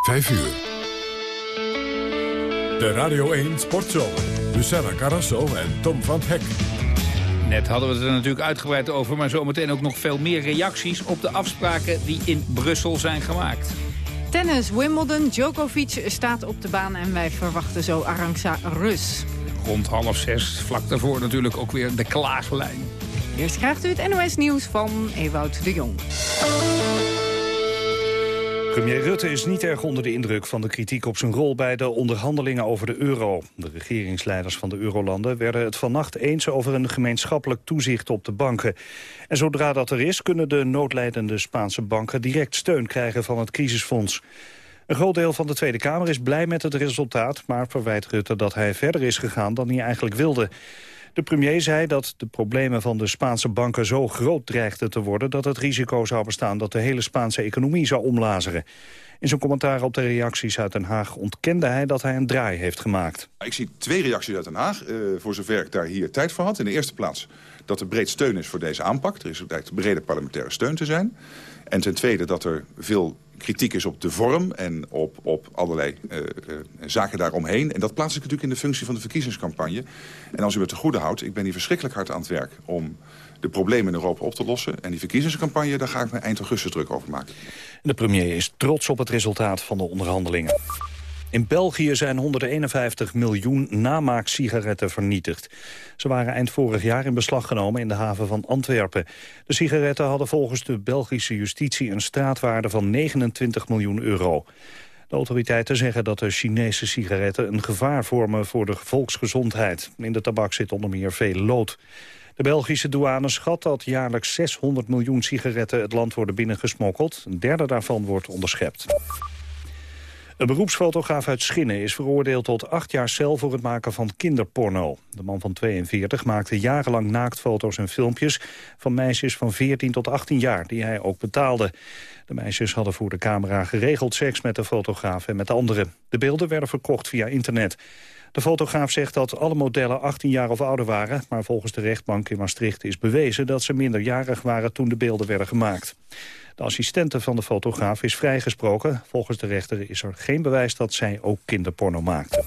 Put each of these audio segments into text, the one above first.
5 uur. De Radio 1 Sportzomer. Luciana Carrasso en Tom van Hek. Net hadden we het er natuurlijk uitgebreid over... maar zometeen ook nog veel meer reacties op de afspraken die in Brussel zijn gemaakt. Tennis, Wimbledon, Djokovic staat op de baan en wij verwachten zo Arantxa Rus. Rond half zes, vlak daarvoor natuurlijk ook weer de klaaglijn. Eerst krijgt u het NOS Nieuws van Ewout de Jong. Premier Rutte is niet erg onder de indruk van de kritiek op zijn rol bij de onderhandelingen over de euro. De regeringsleiders van de eurolanden werden het vannacht eens over een gemeenschappelijk toezicht op de banken. En zodra dat er is, kunnen de noodlijdende Spaanse banken direct steun krijgen van het crisisfonds. Een groot deel van de Tweede Kamer is blij met het resultaat, maar verwijt Rutte dat hij verder is gegaan dan hij eigenlijk wilde. De premier zei dat de problemen van de Spaanse banken zo groot dreigden te worden... dat het risico zou bestaan dat de hele Spaanse economie zou omlazeren. In zijn commentaar op de reacties uit Den Haag ontkende hij dat hij een draai heeft gemaakt. Ik zie twee reacties uit Den Haag, uh, voor zover ik daar hier tijd voor had. In de eerste plaats dat er breed steun is voor deze aanpak. Er is brede parlementaire steun te zijn. En ten tweede dat er veel kritiek is op de vorm en op, op allerlei uh, zaken daaromheen. En dat plaats ik natuurlijk in de functie van de verkiezingscampagne. En als u het te goede houdt, ik ben hier verschrikkelijk hard aan het werk... om de problemen in Europa op te lossen. En die verkiezingscampagne, daar ga ik me eind augustus druk over maken. De premier is trots op het resultaat van de onderhandelingen. In België zijn 151 miljoen namaaksigaretten vernietigd. Ze waren eind vorig jaar in beslag genomen in de haven van Antwerpen. De sigaretten hadden volgens de Belgische justitie een straatwaarde van 29 miljoen euro. De autoriteiten zeggen dat de Chinese sigaretten een gevaar vormen voor de volksgezondheid. In de tabak zit onder meer veel lood. De Belgische douane schat dat jaarlijks 600 miljoen sigaretten het land worden binnengesmokkeld. Een derde daarvan wordt onderschept. Een beroepsfotograaf uit Schinnen is veroordeeld tot acht jaar cel voor het maken van kinderporno. De man van 42 maakte jarenlang naaktfoto's en filmpjes van meisjes van 14 tot 18 jaar, die hij ook betaalde. De meisjes hadden voor de camera geregeld seks met de fotograaf en met anderen. De beelden werden verkocht via internet. De fotograaf zegt dat alle modellen 18 jaar of ouder waren... maar volgens de rechtbank in Maastricht is bewezen dat ze minderjarig waren toen de beelden werden gemaakt. De assistente van de fotograaf is vrijgesproken. Volgens de rechter is er geen bewijs dat zij ook kinderporno maakte.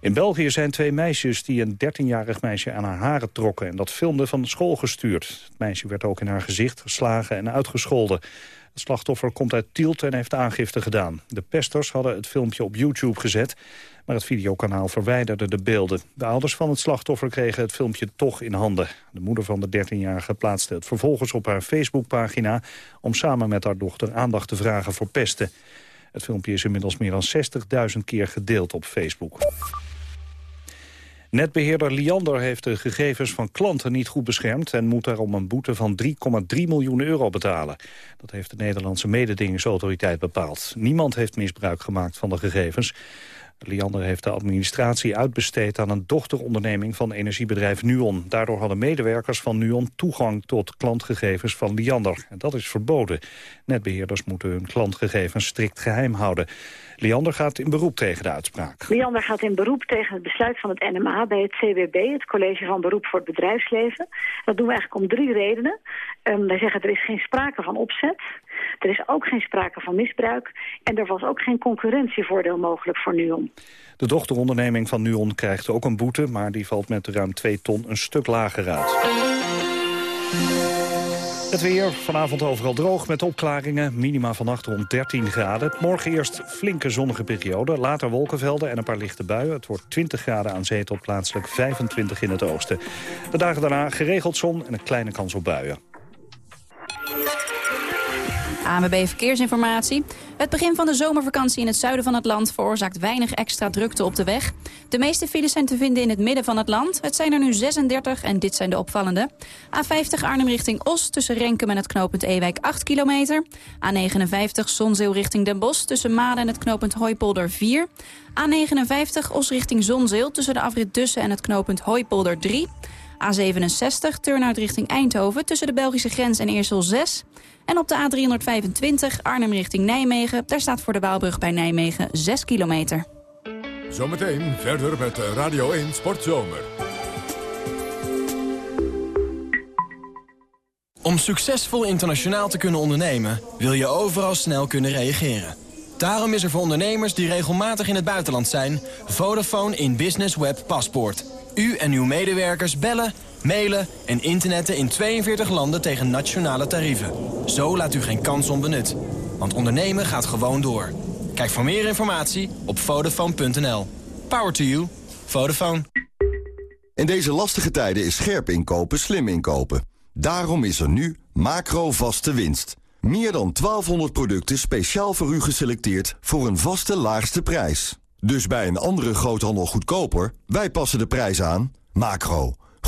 In België zijn twee meisjes die een 13-jarig meisje aan haar haren trokken... en dat filmden van school gestuurd. Het meisje werd ook in haar gezicht geslagen en uitgescholden. Het slachtoffer komt uit Tielt en heeft aangifte gedaan. De pesters hadden het filmpje op YouTube gezet... maar het videokanaal verwijderde de beelden. De ouders van het slachtoffer kregen het filmpje toch in handen. De moeder van de 13-jarige plaatste het vervolgens op haar Facebookpagina... om samen met haar dochter aandacht te vragen voor pesten. Het filmpje is inmiddels meer dan 60.000 keer gedeeld op Facebook. Netbeheerder Liander heeft de gegevens van klanten niet goed beschermd... en moet daarom een boete van 3,3 miljoen euro betalen. Dat heeft de Nederlandse mededingingsautoriteit bepaald. Niemand heeft misbruik gemaakt van de gegevens. Liander heeft de administratie uitbesteed aan een dochteronderneming van energiebedrijf Nuon. Daardoor hadden medewerkers van Nuon toegang tot klantgegevens van Liander. En dat is verboden. Netbeheerders moeten hun klantgegevens strikt geheim houden. Liander gaat in beroep tegen de uitspraak. Liander gaat in beroep tegen het besluit van het NMA bij het CWB, het College van Beroep voor het Bedrijfsleven. Dat doen we eigenlijk om drie redenen. Um, wij zeggen er is geen sprake van opzet. Er is ook geen sprake van misbruik. En er was ook geen concurrentievoordeel mogelijk voor NUON. De dochteronderneming van NUON krijgt ook een boete... maar die valt met ruim 2 ton een stuk lager uit. Het weer vanavond overal droog met opklaringen. Minima vannacht rond 13 graden. Morgen eerst flinke zonnige periode. Later wolkenvelden en een paar lichte buien. Het wordt 20 graden aan zee tot plaatselijk 25 in het oosten. De dagen daarna geregeld zon en een kleine kans op buien. ANWB Verkeersinformatie. Het begin van de zomervakantie in het zuiden van het land veroorzaakt weinig extra drukte op de weg. De meeste files zijn te vinden in het midden van het land. Het zijn er nu 36 en dit zijn de opvallende. A50 Arnhem richting Os tussen Renkum en het knooppunt Ewijk 8 kilometer. A59 Zonzeel richting Den Bosch tussen Maden en het knooppunt Hooipolder 4. A59 Os richting Zonzeel tussen de afrit Dussen en het knooppunt Hooipolder 3. A67 Turnhout richting Eindhoven tussen de Belgische grens en Eersel 6. En op de A325 Arnhem richting Nijmegen... daar staat voor de Waalbrug bij Nijmegen 6 kilometer. Zometeen verder met Radio 1 Sportzomer. Om succesvol internationaal te kunnen ondernemen... wil je overal snel kunnen reageren. Daarom is er voor ondernemers die regelmatig in het buitenland zijn... Vodafone in Business Web Paspoort. U en uw medewerkers bellen, mailen en internetten in 42 landen tegen nationale tarieven. Zo laat u geen kans onbenut. Want ondernemen gaat gewoon door. Kijk voor meer informatie op Vodafone.nl. Power to you. Vodafone. In deze lastige tijden is scherp inkopen slim inkopen. Daarom is er nu macro vaste winst. Meer dan 1200 producten speciaal voor u geselecteerd voor een vaste laagste prijs. Dus bij een andere groothandel goedkoper, wij passen de prijs aan. Macro,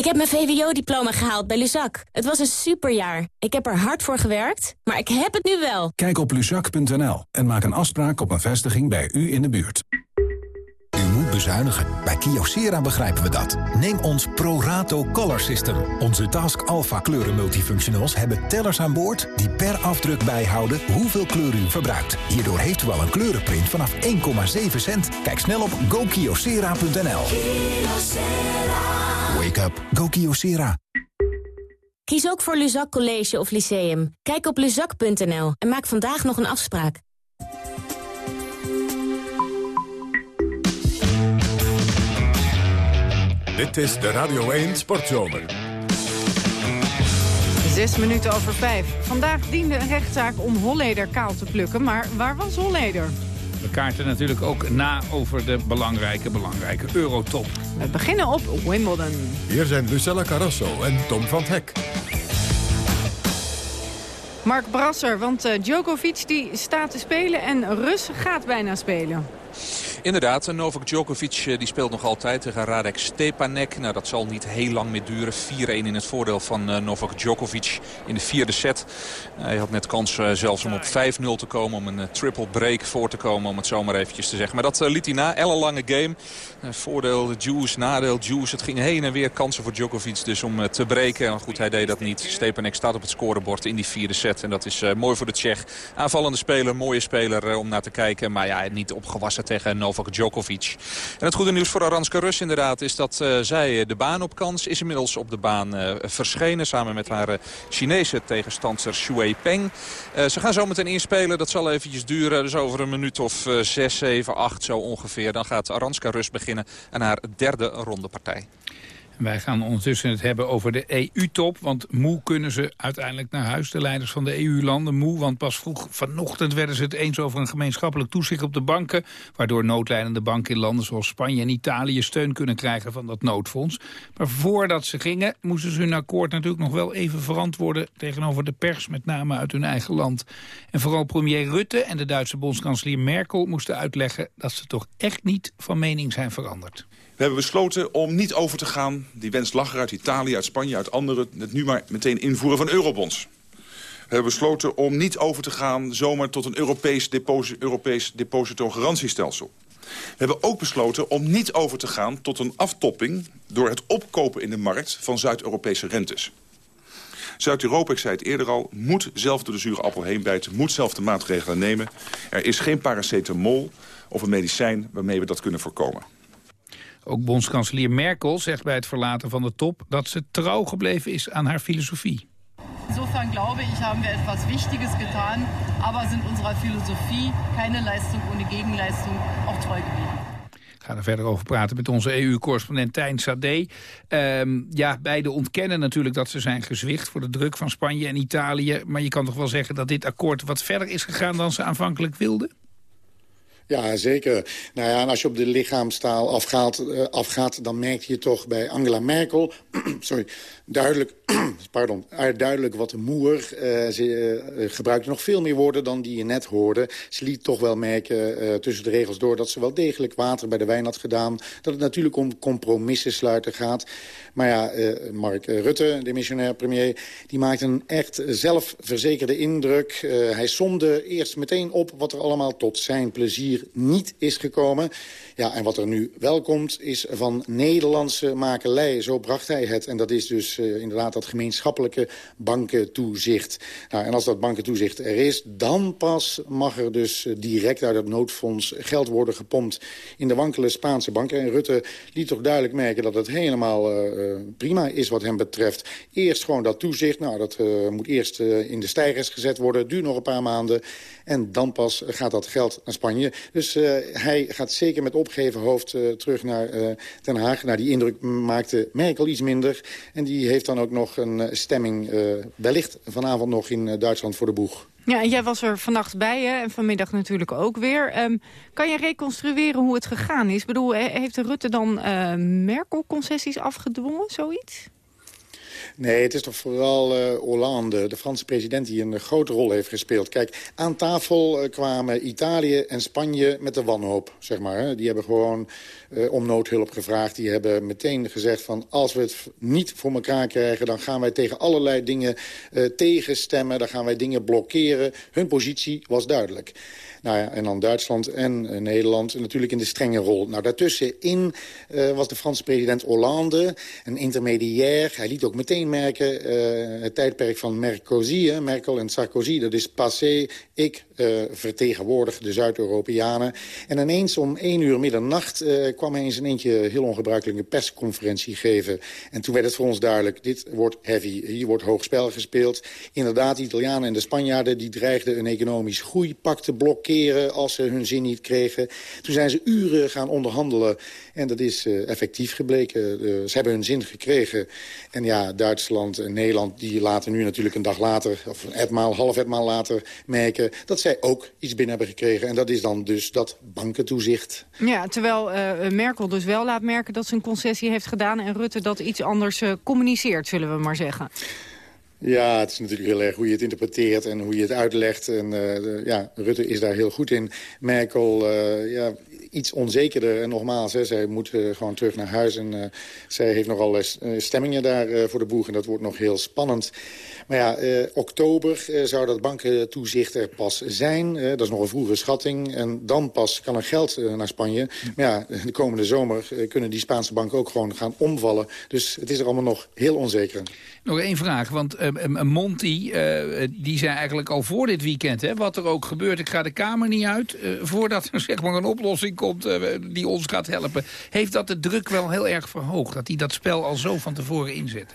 Ik heb mijn VWO-diploma gehaald bij Luzak. Het was een superjaar. Ik heb er hard voor gewerkt, maar ik heb het nu wel. Kijk op luzak.nl en maak een afspraak op een vestiging bij u in de buurt. Bezuinigen. Bij Kyocera begrijpen we dat. Neem ons ProRato Color System. Onze Task Alpha kleuren multifunctionals hebben tellers aan boord... die per afdruk bijhouden hoeveel kleur u verbruikt. Hierdoor heeft u al een kleurenprint vanaf 1,7 cent. Kijk snel op gokyocera.nl. Wake up. Go Kyocera. Kies ook voor Luzak College of Lyceum. Kijk op luzak.nl en maak vandaag nog een afspraak. Dit is de Radio 1 Sportzomer. Zes minuten over vijf. Vandaag diende een rechtszaak om Holleder kaal te plukken. Maar waar was Holleder? We kaarten natuurlijk ook na over de belangrijke, belangrijke Eurotop. We beginnen op Wimbledon. Hier zijn Lucella Carrasso en Tom van Hek. Mark Brasser, want uh, Djokovic die staat te spelen en Rus gaat bijna spelen. Inderdaad, Novak Djokovic die speelt nog altijd tegen Radek Stepanek. Nou, dat zal niet heel lang meer duren. 4-1 in het voordeel van uh, Novak Djokovic in de vierde set. hij had net kans zelfs om op 5-0 te komen. Om een triple break voor te komen, om het zomaar eventjes te zeggen. Maar dat liet hij na. Ellenlange game. voordeel Juice, nadeel Juice. Het ging heen en weer kansen voor Djokovic dus om te breken. Maar goed, hij deed dat niet. Stepanek staat op het scorebord in die vierde set. En dat is mooi voor de Tsjech. Aanvallende speler, mooie speler om naar te kijken. Maar ja, niet opgewassen tegen Novak Djokovic. En het goede nieuws voor Aranska Rus inderdaad is dat uh, zij de baan op kans is inmiddels op de baan uh, verschenen. Samen met haar Chinese tegenstander Shui Peng. ze gaan zo meteen inspelen. Dat zal eventjes duren. Dus over een minuut of 6, 7, 8 zo ongeveer. Dan gaat Aranska Rus beginnen aan haar derde rondepartij. Wij gaan ondertussen het hebben over de EU-top. Want moe kunnen ze uiteindelijk naar huis, de leiders van de EU-landen. Moe, want pas vroeg vanochtend werden ze het eens over een gemeenschappelijk toezicht op de banken. Waardoor noodlijdende banken in landen zoals Spanje en Italië steun kunnen krijgen van dat noodfonds. Maar voordat ze gingen, moesten ze hun akkoord natuurlijk nog wel even verantwoorden tegenover de pers. Met name uit hun eigen land. En vooral premier Rutte en de Duitse bondskanselier Merkel moesten uitleggen dat ze toch echt niet van mening zijn veranderd. We hebben besloten om niet over te gaan, die wens lag uit Italië, uit Spanje, uit anderen, het nu maar meteen invoeren van eurobonds. We hebben besloten om niet over te gaan zomaar tot een Europees, deposi Europees depositogarantiestelsel. We hebben ook besloten om niet over te gaan tot een aftopping... door het opkopen in de markt van Zuid-Europese rentes. Zuid-Europa, ik zei het eerder al, moet zelf door de zure appel heen bijten... moet zelf de maatregelen nemen. Er is geen paracetamol of een medicijn waarmee we dat kunnen voorkomen. Ook bondskanselier Merkel zegt bij het verlaten van de top... dat ze trouw gebleven is aan haar filosofie. Insofern glaube ich, haben wir etwas Wichtiges getan, aber sind unserer Philosophie keine Leistung ohne Gegenleistung auch treu geblieben. Ik ga er verder over praten met onze EU-correspondent Tijn Sade. Um, ja, beide ontkennen natuurlijk dat ze zijn gezwicht voor de druk van Spanje en Italië. Maar je kan toch wel zeggen dat dit akkoord wat verder is gegaan dan ze aanvankelijk wilden? Ja, zeker. Nou ja, en als je op de lichaamstaal afgaat, uh, afgaat dan merk je toch bij Angela Merkel sorry, duidelijk pardon, duidelijk wat moer. ze gebruikte nog veel meer woorden dan die je net hoorde. Ze liet toch wel merken tussen de regels door... dat ze wel degelijk water bij de wijn had gedaan. Dat het natuurlijk om compromissen sluiten gaat. Maar ja, Mark Rutte, de missionair premier... die maakt een echt zelfverzekerde indruk. hij somde eerst meteen op wat er allemaal tot zijn plezier niet is gekomen. Ja, en wat er nu wel komt is van Nederlandse makelij. Zo bracht hij het. En dat is dus uh, inderdaad dat gemeenschappelijke bankentoezicht. Nou, en als dat bankentoezicht er is, dan pas mag er dus uh, direct uit het noodfonds geld worden gepompt in de wankele Spaanse banken. En Rutte liet toch duidelijk merken dat het helemaal uh, prima is wat hem betreft. Eerst gewoon dat toezicht. Nou, dat moet eerst in de stijgers gezet worden. Duurt nog een paar maanden. En dan pas gaat dat geld naar Spanje. Dus hij gaat zeker met opgeven hoofd uh, terug naar uh, Den Haag. Nou, die indruk maakte Merkel iets minder. En die heeft dan ook nog een stemming wellicht vanavond nog in Duitsland voor de boeg. Ja, en jij was er vannacht bij hè? en vanmiddag natuurlijk ook weer. Um, kan je reconstrueren hoe het gegaan is? Ik bedoel, heeft Rutte dan Merkel-concessies afgedwongen, zoiets? Nee, het is toch vooral uh, Hollande, de Franse president... die een grote rol heeft gespeeld. Kijk, aan tafel uh, kwamen Italië en Spanje met de wanhoop, zeg maar. Hè. Die hebben gewoon uh, om noodhulp gevraagd. Die hebben meteen gezegd van... als we het niet voor elkaar krijgen... dan gaan wij tegen allerlei dingen tegenstemmen. Dan gaan wij dingen blokkeren. Hun positie was duidelijk. Nou ja, en dan Duitsland en uh, Nederland natuurlijk in de strenge rol. Nou, daartussenin uh, was de Franse president Hollande een intermediair. Hij liet ook meteen merken, uh, het tijdperk van Mercosi, Merkel en Sarkozy, dat is passé. Ik vertegenwoordig de Zuid-Europeanen. En ineens om één uur middernacht kwam hij in zijn eentje heel ongebruikelijk een persconferentie geven. En toen werd het voor ons duidelijk, dit wordt heavy. Hier wordt hoog spel gespeeld. Inderdaad, de Italianen en de Spanjaarden die dreigden een economisch groeipact te als ze hun zin niet kregen. Toen zijn ze uren gaan onderhandelen. En dat is uh, effectief gebleken. Uh, ze hebben hun zin gekregen. En ja, Duitsland en Nederland die laten nu natuurlijk een dag later... of een etmaal, half etmaal later merken... dat zij ook iets binnen hebben gekregen. En dat is dan dus dat bankentoezicht. Ja, terwijl uh, Merkel dus wel laat merken dat ze een concessie heeft gedaan... en Rutte dat iets anders communiceert, zullen we maar zeggen. Ja, het is natuurlijk heel erg hoe je het interpreteert en hoe je het uitlegt. En uh, ja, Rutte is daar heel goed in. Merkel, uh, ja, iets onzekerder. En nogmaals, hè, zij moet uh, gewoon terug naar huis. En zij heeft nogal stemmingen daar voor de boeg. En dat wordt nog heel spannend. Maar ja, oktober zou dat bankentoezicht er pas zijn. dat is nog een vroege schatting. En dan pas kan er geld naar Spanje. Maar ja, de komende zomer kunnen die Spaanse banken ook gewoon gaan omvallen. Dus het is er allemaal nog heel onzeker. Nog één vraag, want Monti die zei eigenlijk al voor dit weekend... Hè, wat er ook gebeurt, ik ga de Kamer niet uit... voordat er zeg maar, een oplossing komt die ons gaat helpen. Heeft dat de druk wel heel erg verhoogd? Dat hij dat spel al zo van tevoren inzette?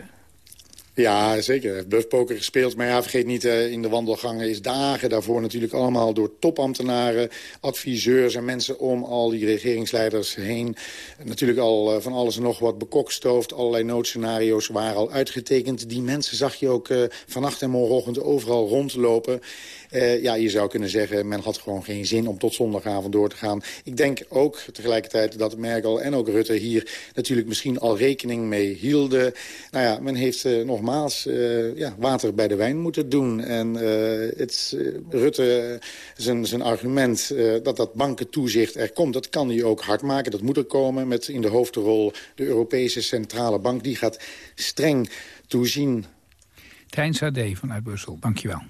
Ja, zeker. Bluffpoker gespeeld. Maar ja, vergeet niet, uh, in de wandelgangen is dagen daarvoor natuurlijk allemaal door topambtenaren, adviseurs en mensen om al die regeringsleiders heen. Natuurlijk al uh, van alles en nog wat bekokstoofd. Allerlei noodscenario's waren al uitgetekend. Die mensen zag je ook uh, vannacht en morgenochtend overal rondlopen. Uh, ja, je zou kunnen zeggen, men had gewoon geen zin om tot zondagavond door te gaan. Ik denk ook tegelijkertijd dat Merkel en ook Rutte hier natuurlijk misschien al rekening mee hielden. Nou ja, men heeft uh, nogmaals uh, ja, water bij de wijn moeten doen. En het, Rutte, zijn, zijn argument dat dat bankentoezicht er komt, dat kan hij ook hard maken. Dat moet er komen met in de hoofdrol de Europese Centrale Bank. Die gaat streng toezien. Tijn Sade vanuit Brussel, dankjewel.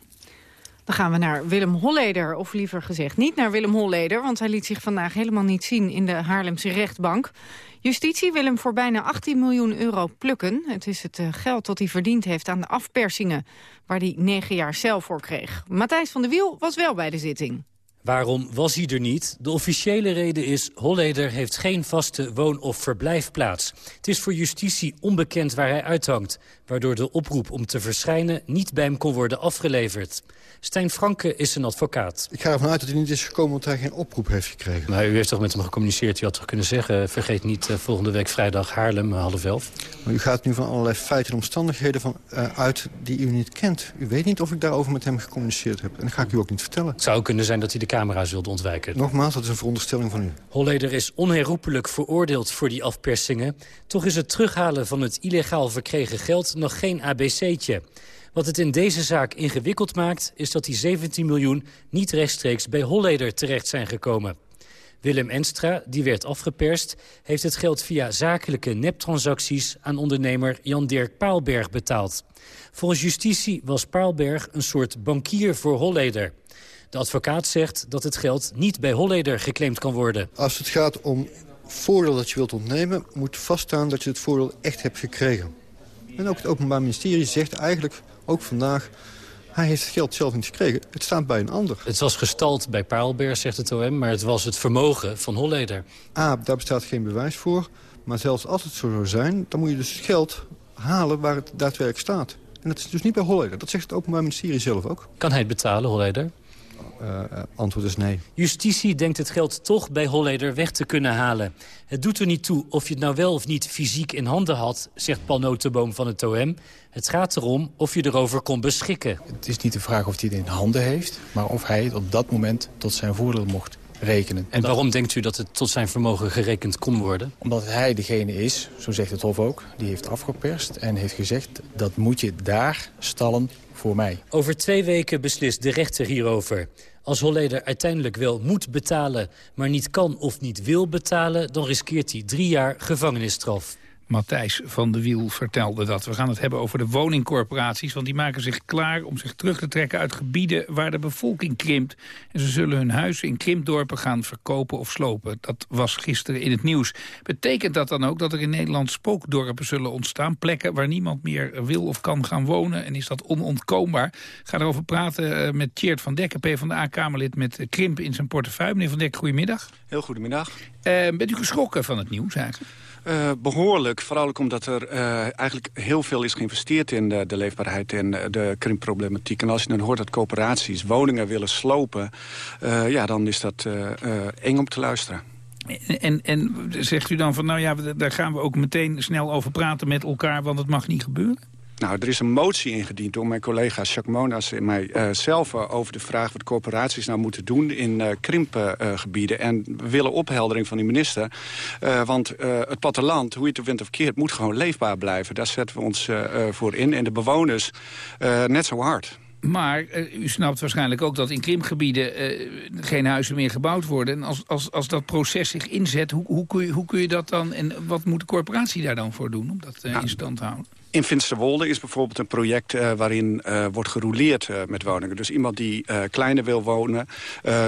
Dan gaan we naar Willem Holleder, of liever gezegd niet naar Willem Holleder... want hij liet zich vandaag helemaal niet zien in de Haarlemse rechtbank. Justitie wil hem voor bijna 18 miljoen euro plukken. Het is het eh, geld dat hij verdiend heeft aan de afpersingen... waar hij negen jaar cel voor kreeg. Matthijs van der Wiel was wel bij de zitting. Waarom was hij er niet? De officiële reden is... Holleder heeft geen vaste woon- of verblijfplaats. Het is voor justitie onbekend waar hij uithangt... waardoor de oproep om te verschijnen niet bij hem kon worden afgeleverd. Stijn Franke is een advocaat. Ik ga ervan uit dat hij niet is gekomen omdat hij geen oproep heeft gekregen. Maar u heeft toch met hem gecommuniceerd? U had toch kunnen zeggen... vergeet niet uh, volgende week vrijdag Haarlem, uh, half elf? Maar u gaat nu van allerlei feiten en omstandigheden van, uh, uit die u niet kent. U weet niet of ik daarover met hem gecommuniceerd heb. En dat ga ik u ook niet vertellen. Het zou kunnen zijn dat hij de camera's wilde ontwijken. Nogmaals, dat is een veronderstelling van u. Holleder is onherroepelijk veroordeeld voor die afpersingen. Toch is het terughalen van het illegaal verkregen geld nog geen ABC'tje. Wat het in deze zaak ingewikkeld maakt... is dat die 17 miljoen niet rechtstreeks bij Holleder terecht zijn gekomen. Willem Enstra, die werd afgeperst... heeft het geld via zakelijke neptransacties... aan ondernemer Jan-Dirk Paalberg betaald. Volgens justitie was Paalberg een soort bankier voor Holleder. De advocaat zegt dat het geld niet bij Holleder geclaimd kan worden. Als het gaat om voordeel dat je wilt ontnemen... moet vaststaan dat je het voordeel echt hebt gekregen. En ook het Openbaar Ministerie zegt eigenlijk, ook vandaag... Hij heeft het geld zelf niet gekregen. Het staat bij een ander. Het was gestald bij Paalberg, zegt het OM, maar het was het vermogen van Holleder. A, daar bestaat geen bewijs voor. Maar zelfs als het zo zou zijn, dan moet je dus het geld halen waar het daadwerkelijk staat. En dat is dus niet bij Holleder. Dat zegt het Openbaar Ministerie zelf ook. Kan hij het betalen, Holleder? Uh, antwoord is nee. Justitie denkt het geld toch bij Holleder weg te kunnen halen. Het doet er niet toe of je het nou wel of niet fysiek in handen had... zegt Paul Notenboom van het OM. Het gaat erom of je erover kon beschikken. Het is niet de vraag of hij het in handen heeft... maar of hij het op dat moment tot zijn voordeel mocht rekenen. En waarom denkt u dat het tot zijn vermogen gerekend kon worden? Omdat hij degene is, zo zegt het Hof ook, die heeft afgeperst... en heeft gezegd, dat moet je daar stallen voor mij. Over twee weken beslist de rechter hierover. Als Holleder uiteindelijk wel moet betalen, maar niet kan of niet wil betalen... dan riskeert hij drie jaar gevangenisstraf. Matthijs van de Wiel vertelde dat. We gaan het hebben over de woningcorporaties... want die maken zich klaar om zich terug te trekken uit gebieden waar de bevolking krimpt. En ze zullen hun huizen in krimpdorpen gaan verkopen of slopen. Dat was gisteren in het nieuws. Betekent dat dan ook dat er in Nederland spookdorpen zullen ontstaan? Plekken waar niemand meer wil of kan gaan wonen? En is dat onontkoombaar? Ik ga erover praten eh, met Tjeerd van Dekker, PvdA-Kamerlid met krimp in zijn portefeuille. Meneer van Dekker, goedemiddag. Heel goedemiddag. Uh, bent u geschrokken van het nieuws eigenlijk? Uh, behoorlijk, vooral ook omdat er uh, eigenlijk heel veel is geïnvesteerd in de, de leefbaarheid en de krimpproblematiek. En als je dan hoort dat coöperaties woningen willen slopen, ja, dan is dat eng om te luisteren. En, en, en zegt u dan van, nou ja, daar gaan we ook meteen snel over praten met elkaar, want het mag niet gebeuren? Nou, er is een motie ingediend door mijn collega Jacques Monas en mijzelf... Uh, over de vraag wat corporaties nou moeten doen in uh, krimpgebieden. en we willen opheldering van die minister. Want het platteland, hoe je het de wind of keert, moet gewoon leefbaar blijven. Daar zetten we ons voor in. En de bewoners net zo hard. Maar u snapt waarschijnlijk ook dat in krimpgebieden uh, geen huizen meer gebouwd worden. En als, als, als dat proces zich inzet, hoe, hoe, kun je, hoe kun je dat dan... en wat moet de corporatie daar dan voor doen om dat uh, nou, in stand te houden? In Finsterwolde is bijvoorbeeld een project uh, waarin uh, wordt gerouleerd uh, met woningen. Dus iemand die kleiner wil wonen,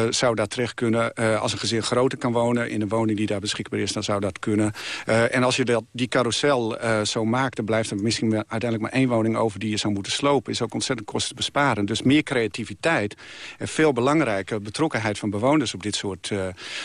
zou daar terecht kunnen. als een gezin groter kan wonen in een woning die daar beschikbaar is, dan zou dat kunnen. en als je dat, die carousel zo maakt, dan blijft er misschien uiteindelijk maar één woning over die je zou moeten slopen. Is ook ontzettend kostenbesparend. Dus meer creativiteit en veel belangrijker betrokkenheid van bewoners op dit soort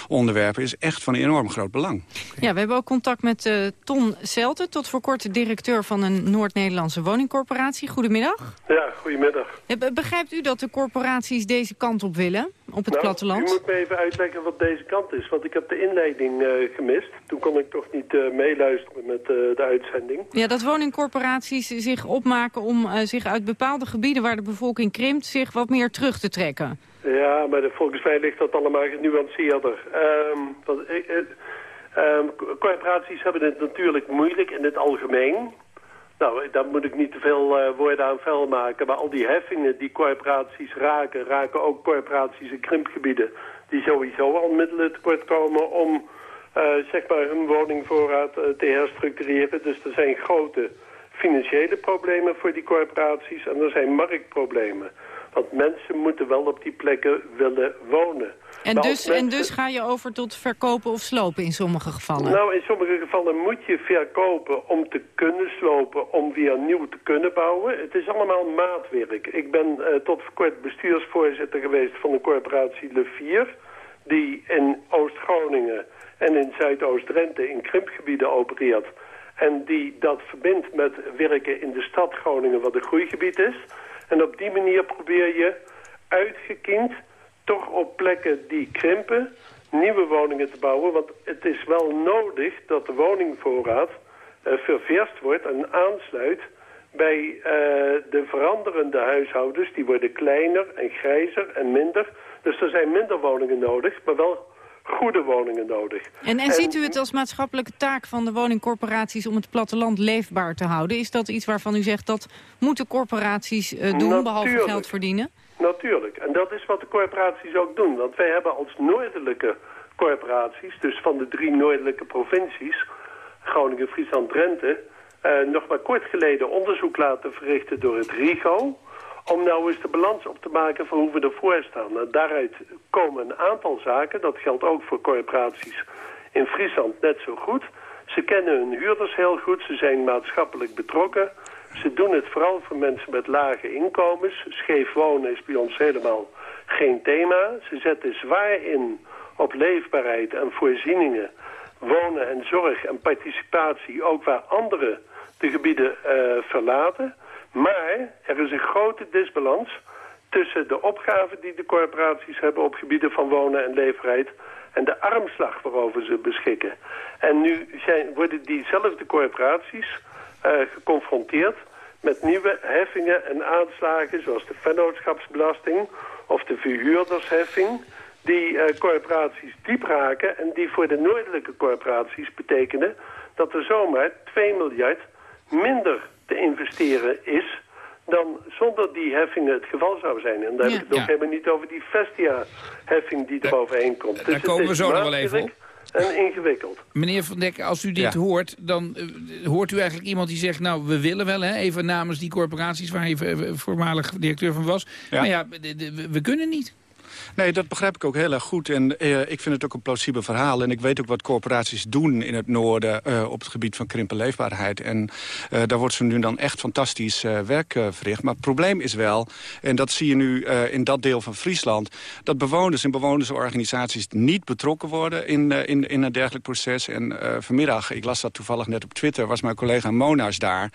onderwerpen is echt van enorm groot belang. Ja, we hebben ook contact met Ton Zelte, tot voor kort directeur van een Noord-Nederlandse Woningcorporatie. Goedemiddag. Ja, goedemiddag. Begrijpt u dat de corporaties deze kant op willen, op het nou, platteland? u moet me even uitleggen wat deze kant is, want ik heb de inleiding uh, gemist. Toen kon ik toch niet uh, meeluisteren met uh, de uitzending. Ja, dat woningcorporaties zich opmaken om zich uit bepaalde gebieden waar de bevolking krimpt, zich wat meer terug te trekken. Ja, maar de, volgens mij ligt dat allemaal genuanceerder. Um, want, um, corporaties hebben het natuurlijk moeilijk in het algemeen. Nou, daar moet ik niet te veel uh, woorden aan vuil maken. Maar al die heffingen die corporaties raken, raken ook corporaties in krimpgebieden. Die sowieso al middelen tekort komen om uh, zeg maar hun woningvoorraad uh, te herstructureren. Dus er zijn grote financiële problemen voor die corporaties en er zijn marktproblemen. Want mensen moeten wel op die plekken willen wonen. En dus, mensen... en dus ga je over tot verkopen of slopen in sommige gevallen? Nou, in sommige gevallen moet je verkopen om te kunnen slopen, om weer nieuw te kunnen bouwen. Het is allemaal maatwerk. Ik ben uh, tot voor kort bestuursvoorzitter geweest van de corporatie Le Vier, die in Oost-Groningen en in Zuidoost-Drenthe in krimpgebieden opereert. En die dat verbindt met werken in de stad Groningen, wat een groeigebied is. En op die manier probeer je uitgekiend toch op plekken die krimpen nieuwe woningen te bouwen. Want het is wel nodig dat de woningvoorraad uh, wordt en aansluit bij uh, de veranderende huishoudens. Die worden kleiner en grijzer en minder. Dus er zijn minder woningen nodig, maar wel goede woningen nodig. En, en, ziet u het als maatschappelijke taak van de woningcorporaties om het platteland leefbaar te houden? Is dat iets waarvan u zegt dat moeten corporaties uh, doen, behalve geld verdienen? Natuurlijk. En dat is wat de corporaties ook doen. Want wij hebben als noordelijke corporaties, dus van de drie noordelijke provincies... Groningen, Friesland, Drenthe... Uh, nog maar kort geleden onderzoek laten verrichten door het RIGO... om nou eens de balans op te maken van hoe we ervoor staan. En daaruit komen een aantal zaken, dat geldt ook voor corporaties in Friesland net zo goed. Ze kennen hun huurders heel goed, ze zijn maatschappelijk betrokken... Ze doen het vooral voor mensen met lage inkomens. Scheef wonen is bij ons helemaal geen thema. Ze zetten zwaar in op leefbaarheid en voorzieningen, wonen en zorg en participatie, ook waar anderen de gebieden uh, verlaten. Maar er is een grote disbalans tussen de opgaven die de corporaties hebben op gebieden van wonen en leefbaarheid en de armslag waarover ze beschikken. En nu zijn, worden diezelfde corporaties uh, geconfronteerd met nieuwe heffingen en aanslagen zoals de vennootschapsbelasting of de verhuurdersheffing die uh, corporaties diep raken en die voor de noordelijke corporaties betekenen dat er zomaar 2 miljard minder te investeren is dan zonder die heffingen het geval zou zijn. En daar heb ik het nog helemaal niet over die Vestia-heffing die er overheen komt. Daar dus komen we zo nog wel even op en ingewikkeld. Meneer Van Dek, als u dit hoort, dan uh, hoort u eigenlijk iemand die zegt... nou, we willen wel, hè, even namens die corporaties waar hij voormalig directeur van was. Ja. Maar ja, we kunnen niet. Nee, dat begrijp ik ook heel erg goed. En uh, ik vind het ook een plausibel verhaal. En ik weet ook wat corporaties doen in het noorden... Uh, op het gebied van krimpen leefbaarheid. En uh, daar wordt ze nu dan echt fantastisch werk verricht. Maar het probleem is wel, en dat zie je nu in dat deel van Friesland... dat bewoners en bewonersorganisaties niet betrokken worden... in, in, in een dergelijk proces. En vanmiddag, ik las dat toevallig net op Twitter... was mijn collega Mona's daar.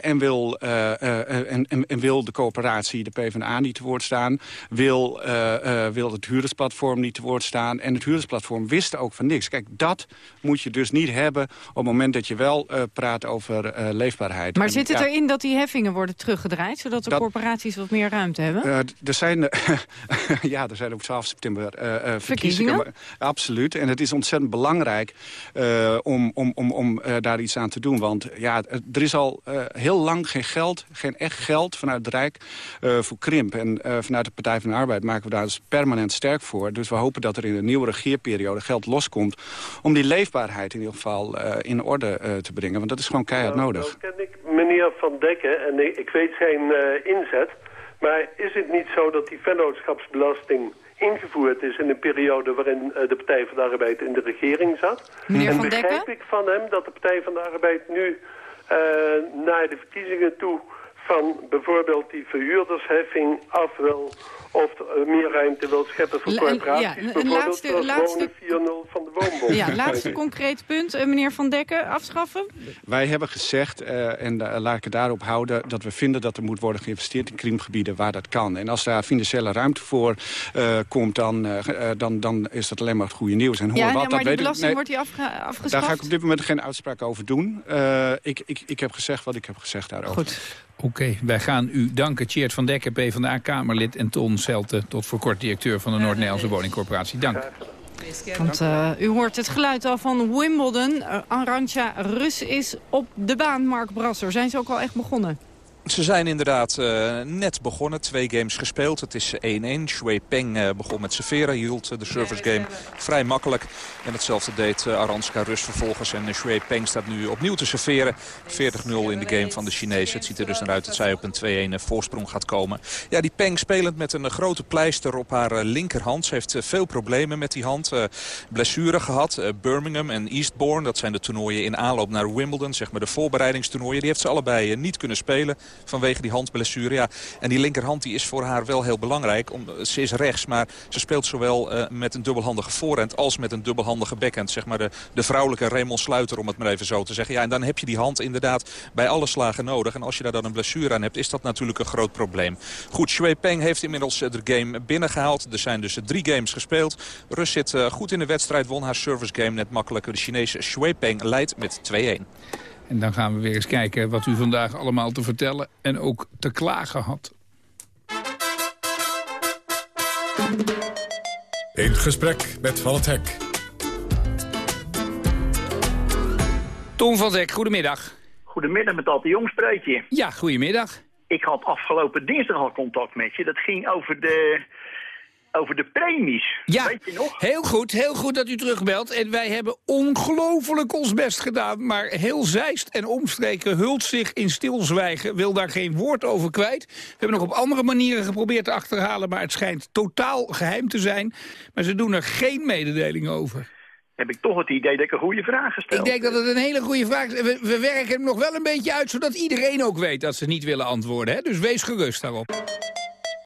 en, wil, en, en, en, wil de coöperatie, de PvdA, niet te woord staan... wil uh, wil het huurdersplatform niet te woord staan. En het huurdersplatform wist ook van niks. Kijk, dat moet je dus niet hebben op het moment dat je wel uh, praat over uh, leefbaarheid. Maar en, zit het ja, erin dat die heffingen worden teruggedraaid... zodat de dat, corporaties wat meer ruimte hebben? er zijn, ja, er zijn op 12 september verkiezingen. verkiezingen? Absoluut. En het is ontzettend belangrijk om, om, om, om daar iets aan te doen. Want ja, er is al heel lang geen geld, geen echt geld vanuit het Rijk voor krimp. En vanuit de Partij van de Arbeid maken we daar permanent sterk voor. Dus we hopen dat er in de nieuwe regeerperiode geld loskomt... om die leefbaarheid in ieder geval uh, in orde uh, te brengen. Want dat is gewoon keihard nou, nodig. Nou ken ik meneer Van Dekken en ik, ik weet zijn uh, inzet. Maar is het niet zo dat die vennootschapsbelasting ingevoerd is in een periode waarin de Partij van de Arbeid in de regering zat? Meneer en Van begrijp Dekken? ik van hem dat de Partij van de Arbeid nu naar de verkiezingen toe van bijvoorbeeld die verhuurdersheffing af wil of meer ruimte wil scheppen voor corporaties. Ja, een bijvoorbeeld laatste, laatste... 4-0 van de woonbond. Ja, laatste concreet punt, uh, meneer Van Dekken, afschaffen? Wij hebben gezegd, uh, en uh, laat ik het daarop houden... dat we vinden dat er moet worden geïnvesteerd in krimgebieden waar dat kan. En als daar financiële ruimte voor komt, dan, dan, dan is dat alleen maar het goede nieuws. En hoe ja, wat, ja, maar dat die belasting nee, wordt die afge afgeschaft? Daar ga ik op dit moment geen uitspraak over doen. ik, ik, ik heb gezegd wat ik heb gezegd daarover. Goed. Okay, wij gaan u danken. Tjeerd van Dekker, PvdA-Kamerlid... en Ton Zelte, tot voor kort directeur van de Noord-Nederlandse Woningcorporatie. Dank. Want uh, u hoort het geluid al van Wimbledon. Uh, Arantja Rus is op de baan, Mark Brasser. Zijn ze ook al echt begonnen? Ze zijn inderdaad uh, net begonnen. Twee games gespeeld. Het is 1-1. Shui Peng uh, begon met serveren. Hield uh, de service game vrij makkelijk. En hetzelfde deed Aranska Rus vervolgens. En Shui Peng staat nu opnieuw te serveren. 40-0 in de game van de Chinezen. Het ziet er dus naar uit dat zij op een 2-1 voorsprong gaat komen. Ja, die Peng spelend met een grote pleister op haar linkerhand. Ze heeft veel problemen met die hand. blessure gehad. Birmingham en Eastbourne. Dat zijn de toernooien in aanloop naar Wimbledon. Zeg maar de voorbereidingstoernooien. Die heeft ze allebei niet kunnen spelen vanwege die handblessure. Ja, en die linkerhand die is voor haar wel heel belangrijk. Ze is rechts, maar ze speelt zowel uh, met een dubbelhandige voorhand als met een dubbelhandige backhand. Zeg maar de, de vrouwelijke Raymond Sluiter, om het maar even zo te zeggen. Ja, en dan heb je die hand inderdaad bij alle slagen nodig. En als je daar dan een blessure aan hebt, is dat natuurlijk een groot probleem. Goed, Shui Peng heeft inmiddels de game binnengehaald. Er zijn dus drie games gespeeld. Rus zit goed in de wedstrijd, won haar service game net makkelijker. De Chinese Shui Peng leidt met 2-1. En dan gaan we weer eens kijken wat u vandaag allemaal te vertellen en ook te klagen had. In gesprek met Van het Hek. Tom van Dek, goedemiddag. Goedemiddag met Alte Jong spreekje. Ja, goedemiddag. Ik had afgelopen dinsdag al contact met je. Dat ging over de, over de premies. Ja, Weet je nog? heel goed, heel goed dat u terugbelt. En wij hebben ongelooflijk ons best gedaan. Maar heel Zeist en omstreken hult zich in stilzwijgen. Wil daar geen woord over kwijt. We hebben nog op andere manieren geprobeerd te achterhalen. Maar het schijnt totaal geheim te zijn. Maar ze doen er geen mededeling over. Heb ik toch het idee dat ik een goede vraag gestel Ik denk dat het een hele goede vraag is. We, we werken hem nog wel een beetje uit, zodat iedereen ook weet dat ze niet willen antwoorden. Hè? Dus wees gerust daarop.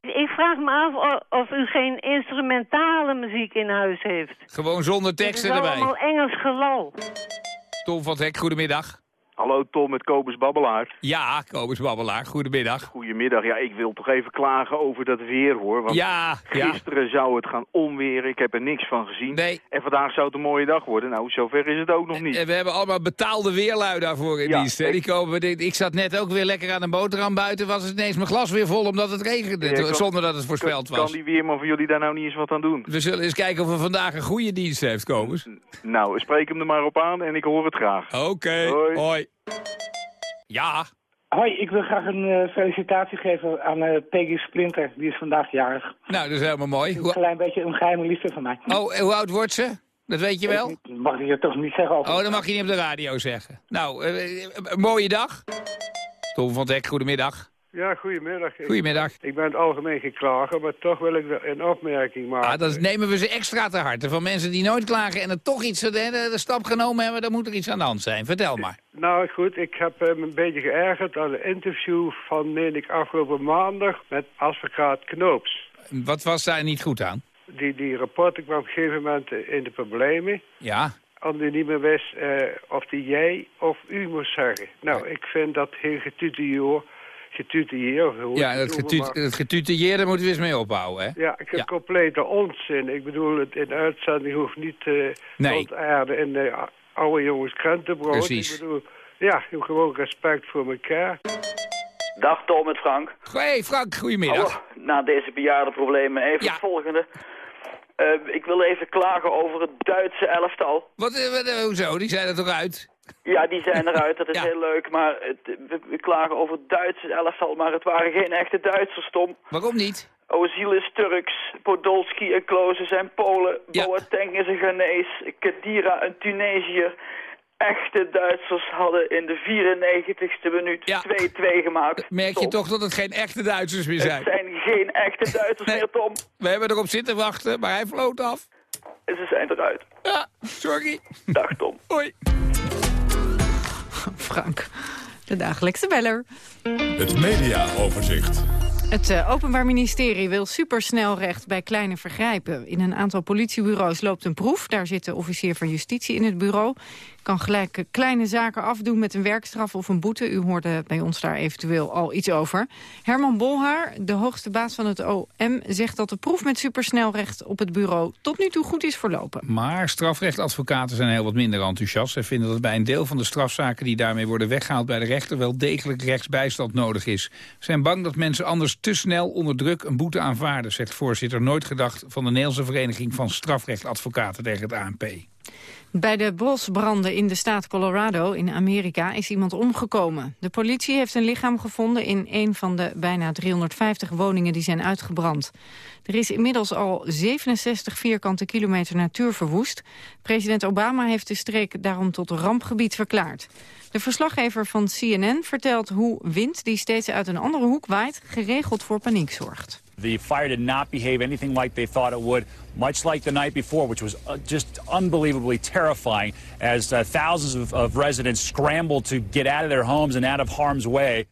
Ik vraag me af of u geen instrumentale muziek in huis heeft. Gewoon zonder Het is teksten erbij. allemaal Engels gelal. Tom van het Hek, goedemiddag. Hallo Tom met Kobus Babbelaar. Ja, Kobus Babbelaar, goedemiddag. Goedemiddag. Ja, ik wil toch even klagen over dat weer hoor. Want Ja, ja. gisteren zou het gaan onweren. Ik heb er niks van gezien. Nee. En vandaag zou het een mooie dag worden. Nou, zover is het ook nog niet. En we hebben allemaal betaalde weerlui daarvoor in Ja, dienst. hè. Die komen, ik, zat net ook weer lekker aan een boterham buiten. Was het ineens mijn glas weer vol omdat het regende. Ja, kan- zonder dat het voorspeld was. Kan die weerman van jullie daar nou niet eens wat aan doen? We zullen eens kijken of er vandaag een goede dienst heeft, Kobus. Nou, spreek hem er maar op aan en ik hoor het graag. Oké, Hoi. hoi. Ja, Hoi, ik wil graag een eh, felicitatie geven aan eh, Peggy Splinter. Die is vandaag jarig. nou, dat is helemaal mooi. Een Hoe, klein beetje een geheime liefde van mij. oh, hoe oud wordt ze? Dat weet je wel? Mag ik je toch niet zeggen over? Oh, dat mag je niet op de radio zeggen. Nou, een mooie dag. Tom van Dek, goedemiddag. Ja, goedemiddag. Goedemiddag. Ik ben het algemeen geklagen, maar toch wil ik een opmerking maken. Ah, dan nemen we ze extra te harte. Van mensen die nooit klagen en er toch iets de, de, de stap genomen hebben, dan moet er iets aan de hand zijn. Vertel maar. Nou goed, ik heb eh, me een beetje geërgerd aan een interview van, meen ik, afgelopen maandag met advocaat Knoops. Wat was daar niet goed aan? Die, die rapporten kwam op een gegeven moment eh, in de problemen. Ja, Omdat hij niet meer wist eh, of die jij of u moest zeggen. Nou, ik vind dat heel getutieer, getutieer, ja noemen getu moeten we eens mee ophouden, hè? Ja, ik heb complete onzin. Ik bedoel, het in uitzending hoeft niet eh Nee. te ontaarden in de oude jongens krentenbrood. Precies. Ik bedoel, ja, gewoon respect voor elkaar. Dag Tom met Frank. Hey Frank, goedemiddag. Hallo, na deze bejaardenproblemen even het volgende. Eh, ik wil even klagen over het Duitse elftal. Wat, eh, wat, hoezo? Die zijn er toch uit? Ja, die zijn eruit, dat is heel leuk. Maar het, we, we klagen over het Duitse elftal, maar het waren geen echte Duitsers, Tom. Waarom niet? Ozil is Turks, Podolski en Klose zijn Polen, Boateng is een Ghanese, Kedira een Tunesiër. Echte Duitsers hadden in de 94ste minuut 2-2 gemaakt. Merk je toch dat het geen echte Duitsers meer Het zijn? zijn geen echte Duitsers meer, Tom. We hebben erop zitten wachten, maar hij floot af. Ze zijn eruit. Ja, sorry. Dag Tom. Hoi. Frank, de dagelijkse beller. Het mediaoverzicht. Het eh, Openbaar Ministerie wil supersnelrecht bij kleine vergrijpen. In een aantal politiebureaus loopt een proef. Daar zit de officier van justitie in het bureau. Kan gelijk eh, kleine zaken afdoen met een werkstraf of een boete. U hoorde bij ons daar eventueel al iets over. Herman Bolhaar, de hoogste baas van het OM, zegt dat de proef met supersnelrecht op het bureau tot nu toe goed is verlopen. Maar strafrechtadvocaten zijn heel wat minder enthousiast. Zij vinden dat bij een deel van de strafzaken die daarmee worden weggehaald bij de rechter wel degelijk rechtsbijstand nodig is. Ze zijn bang dat mensen anders te snel onder druk een boete aanvaarden, zegt voorzitter Nooit Gedacht van de Nederlandse Vereniging van Strafrechtadvocaten tegen het ANP. Bij de bosbranden in de staat Colorado in Amerika is iemand omgekomen. De politie heeft een lichaam gevonden in een van de bijna 350 woningen die zijn uitgebrand. Er is inmiddels al 67 vierkante kilometer natuur verwoest. President Obama heeft de streek daarom tot rampgebied verklaard. De verslaggever van CNN vertelt hoe wind die steeds uit een andere hoek waait... geregeld voor paniek zorgt. The fire did not behave anything like they thought it would, much like the night before, which was uh, just unbelievably terrifying as uh, thousands of, of residents scrambled to get out of their homes and out of harm's way.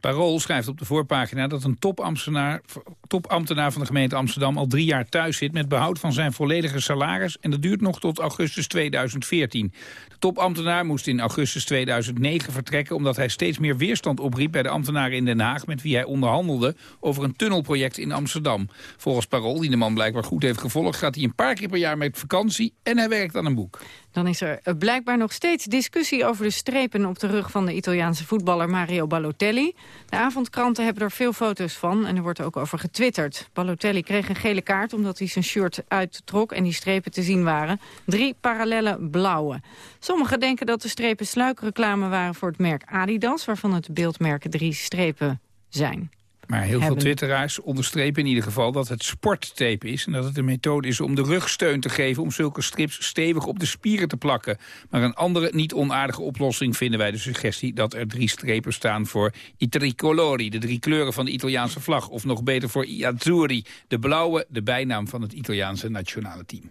Parool schrijft op de voorpagina dat een topambtenaar, topambtenaar van de gemeente Amsterdam al drie jaar thuis zit met behoud van zijn volledige salaris en dat duurt nog tot augustus 2014. De topambtenaar moest in augustus 2009 vertrekken omdat hij steeds meer weerstand opriep bij de ambtenaren in Den Haag met wie hij onderhandelde over een tunnelproject in Amsterdam. Volgens Parool, die de man blijkbaar goed heeft gevolgd, gaat hij een paar keer per jaar met vakantie en hij werkt aan een boek. Dan is er blijkbaar nog steeds discussie over de strepen op de rug van de Italiaanse voetballer Mario Balotelli. De avondkranten hebben er veel foto's van en er wordt ook over getwitterd getwitterd. Balotelli kreeg een gele kaart omdat hij zijn shirt uittrok en die strepen te zien waren. Drie parallelle blauwe. Sommigen denken dat de strepen sluikreclame waren voor het merk Adidas... waarvan het beeldmerk drie strepen zijn. Maar heel veel twitteraars onderstrepen in ieder geval dat het sporttape is... en dat het een methode is om de rugsteun te geven... om zulke strips stevig op de spieren te plakken. Maar een andere niet onaardige oplossing vinden wij de suggestie... dat er drie strepen staan voor i tricolori, de drie kleuren van de Italiaanse vlag. Of nog beter voor i azzurri, de blauwe, de bijnaam van het Italiaanse nationale team.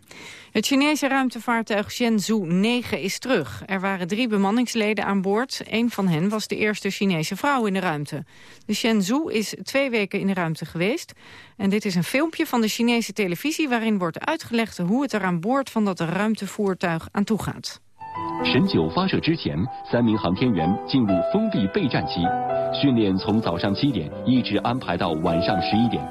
Het Chinese ruimtevaartuig Shenzhou 9 is terug. Er waren drie bemanningsleden aan boord. Een van hen was de eerste Chinese vrouw in de ruimte. De Shenzhou is twee weken in de ruimte geweest. En dit is een filmpje van de Chinese televisie... waarin wordt uitgelegd hoe het er aan boord van dat ruimtevoertuig aan toe gaat. 神九发射之前，三名航天员进入封闭备战期，训练从早上七点一直安排到晚上十一点。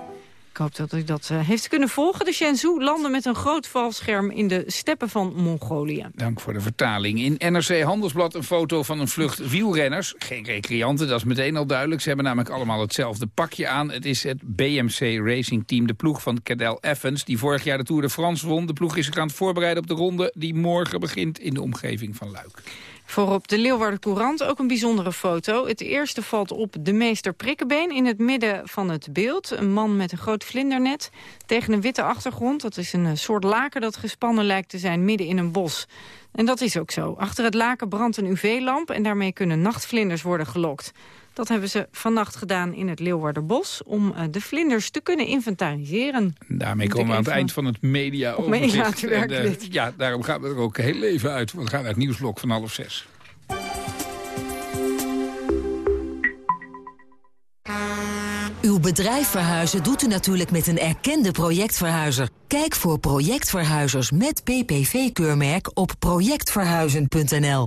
ik hoop dat u dat uh, heeft kunnen volgen. De Shenzhou landen met een groot valscherm in de steppen van Mongolië. Dank voor de vertaling. In NRC Handelsblad een foto van een vlucht wielrenners. Geen recreanten, dat is meteen al duidelijk. Ze hebben namelijk allemaal hetzelfde pakje aan. Het is het BMC Racing Team, de ploeg van Cadel Evans... die vorig jaar de Tour de France won. De ploeg is zich aan het voorbereiden op de ronde... die morgen begint in de omgeving van Luik. Voor op de Leeuwarden Courant ook een bijzondere foto. Het eerste valt op de meester Prikkenbeen in het midden van het beeld. Een man met een groot vlindernet tegen een witte achtergrond. Dat is een eh, soort laken dat gespannen lijkt te zijn midden in een bos. En dat is ook zo. Achter het laken brandt een UV-lamp en daarmee kunnen nachtvlinders worden gelokt. Dat hebben ze vannacht gedaan in het Leeuwarderbos... om uh, de vlinders te kunnen inventariseren. Daarmee komen we aan het eind van het media overzicht. En, uh, ja, daarom gaan we er ook heel even uit. We gaan naar het nieuwsblok van half zes. Uw bedrijf verhuizen doet u natuurlijk met een erkende projectverhuizer. Kijk voor projectverhuizers met PPV-keurmerk op projectverhuizen.nl.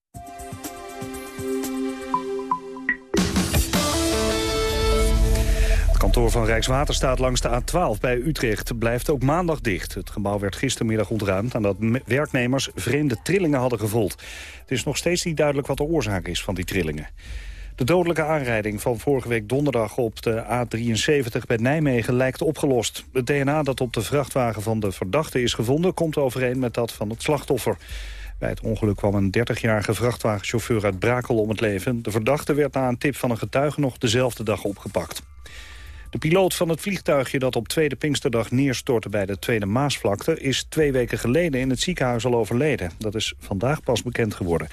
Kantoor van Rijkswaterstaat langs de A12 bij Utrecht blijft ook maandag dicht. Het gebouw werd gistermiddag ontruimd nadat werknemers vreemde trillingen hadden gevoeld. Het is nog steeds niet duidelijk wat de oorzaak is van die trillingen. De dodelijke aanrijding van vorige week donderdag op de A73 bij Nijmegen lijkt opgelost. Het DNA dat op de vrachtwagen van de verdachte is gevonden... komt overeen met dat van het slachtoffer. Bij het ongeluk kwam een 30-jarige vrachtwagenchauffeur uit Brakel om het leven. De verdachte werd na een tip van een getuige nog dezelfde dag opgepakt. De piloot van het vliegtuigje dat op Tweede Pinksterdag neerstortte bij de Tweede Maasvlakte... is twee weken geleden in het ziekenhuis al overleden. Dat is vandaag pas bekend geworden.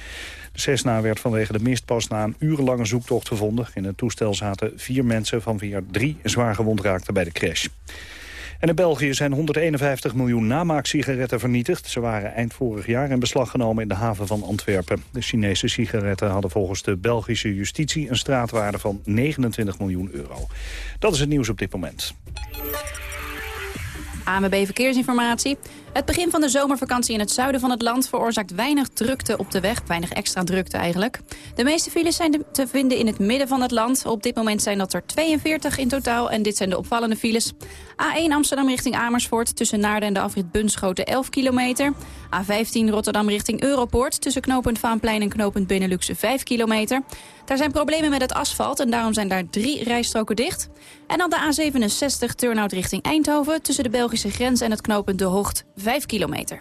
De Cessna werd vanwege de mist pas na een urenlange zoektocht gevonden. In het toestel zaten vier mensen van wie er drie zwaar gewond raakten bij de crash. En in België zijn 151 miljoen namaaksigaretten vernietigd. Ze waren eind vorig jaar in beslag genomen in de haven van Antwerpen. De Chinese sigaretten hadden volgens de Belgische justitie... een straatwaarde van 29 miljoen euro. Dat is het nieuws op dit moment. AMB Verkeersinformatie. Het begin van de zomervakantie in het zuiden van het land veroorzaakt weinig drukte op de weg. Weinig extra drukte eigenlijk. De meeste files zijn te vinden in het midden van het land. Op dit moment zijn dat er 42 in totaal en dit zijn de opvallende files. A1 Amsterdam richting Amersfoort tussen Naarden en de afrit Bunschoten 11 kilometer. A15 Rotterdam richting Europoort tussen knooppunt Vaanplein en knooppunt Benelux 5 kilometer. Daar zijn problemen met het asfalt en daarom zijn daar drie rijstroken dicht. En dan de A67 Turnhout richting Eindhoven tussen de Belgische grens en het knooppunt De Hocht 5 kilometer.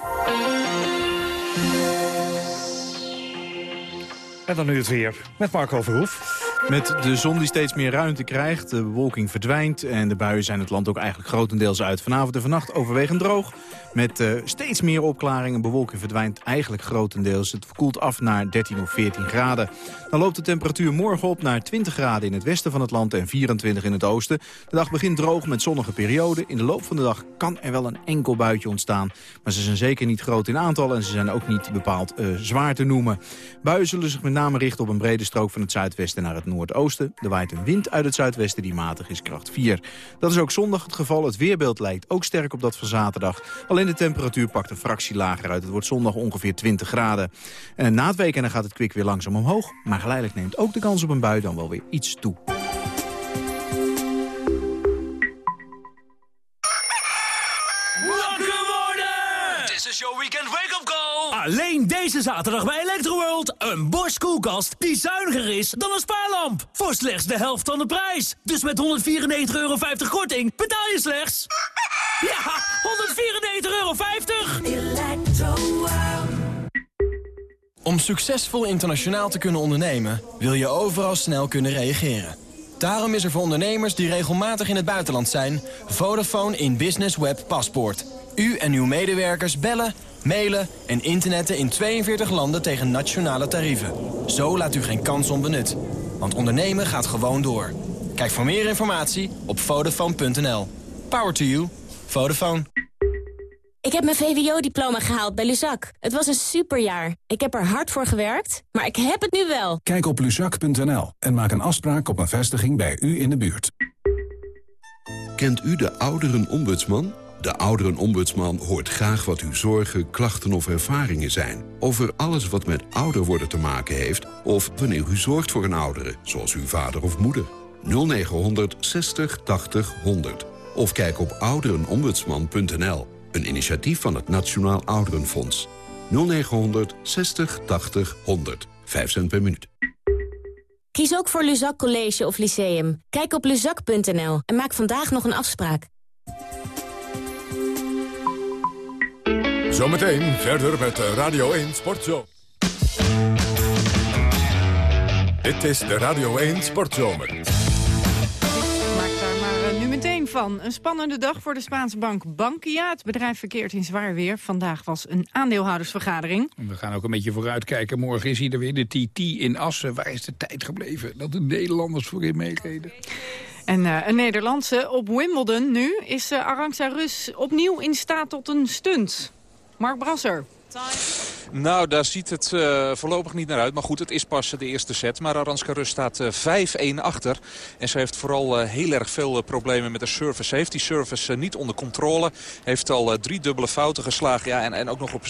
En dan nu het weer met Marco Verhoef. Met de zon die steeds meer ruimte krijgt, de bewolking verdwijnt... en de buien zijn het land ook eigenlijk grotendeels uit. Vanavond en vannacht overwegend droog. Met uh, steeds meer opklaringen. Bewolking verdwijnt eigenlijk grotendeels. Het koelt af naar 13 of 14 graden. Dan loopt de temperatuur morgen op naar 20 graden in het westen van het land... en 24 in het oosten. De dag begint droog met zonnige perioden. In de loop van de dag kan er wel een enkel buitje ontstaan. Maar ze zijn zeker niet groot in aantal... en ze zijn ook niet bepaald uh, zwaar te noemen. Buien zullen zich met name richten op een brede strook van het zuidwesten naar het noordoosten. Er waait een wind uit het zuidwesten die matig is kracht 4. Dat is ook zondag het geval. Het weerbeeld lijkt ook sterk op dat van zaterdag. Alleen de temperatuur pakt een fractie lager uit. Het wordt zondag ongeveer 20 graden. En na het weekend gaat het kwik weer langzaam omhoog. Maar geleidelijk neemt ook de kans op een bui dan wel weer iets toe. Alleen deze zaterdag bij Electroworld. Een Bosch koelkast die zuiniger is dan een spaarlamp. Voor slechts de helft van de prijs. Dus met 194,50 euro korting betaal je slechts... Ja, 194,50 euro. Om succesvol internationaal te kunnen ondernemen... wil je overal snel kunnen reageren. Daarom is er voor ondernemers die regelmatig in het buitenland zijn... Vodafone in Business Web Paspoort. U en uw medewerkers bellen mailen en internetten in 42 landen tegen nationale tarieven. Zo laat u geen kans onbenut. Want ondernemen gaat gewoon door. Kijk voor meer informatie op Vodafone.nl. Power to you. Vodafone. Ik heb mijn VWO-diploma gehaald bij Luzak. Het was een superjaar. Ik heb er hard voor gewerkt, maar ik heb het nu wel. Kijk op luzak.nl en maak een afspraak op een vestiging bij u in de buurt. Kent u de ouderen-ombudsman? De ouderenombudsman hoort graag wat uw zorgen, klachten of ervaringen zijn. Over alles wat met ouder worden te maken heeft... of wanneer u zorgt voor een oudere, zoals uw vader of moeder. 0900 60 80 100. Of kijk op ouderenombudsman.nl. Een initiatief van het Nationaal Ouderenfonds. 0900 60 80 100. 5 cent per minuut. Kies ook voor Luzak College of Lyceum. Kijk op luzak.nl en maak vandaag nog een afspraak. Zometeen verder met Radio 1 Sportshow. Dit is de Radio 1 Sportzomer. Maak daar maar eh, nu meteen van. Een spannende dag voor de Spaanse bank Bankia. Het bedrijf verkeert in zwaar weer. Vandaag was een aandeelhoudersvergadering. We gaan ook een beetje vooruitkijken. Morgen is hier er weer de TT in Assen. Waar is de tijd gebleven dat de Nederlanders voorin meereden? En uh, een Nederlandse op Wimbledon nu is uh, Arantxa Rus opnieuw in staat tot een stunt. Mark Brasser. Nou, daar ziet het uh, voorlopig niet naar uit. Maar goed, het is pas de eerste set. Maar Aranska Rus staat uh, eh, 5-1 achter. En ze heeft vooral uh, heel erg veel problemen met de service. Ze heeft die service niet onder controle. Heeft al drie dubbele fouten geslagen. Ja, en, en ook nog op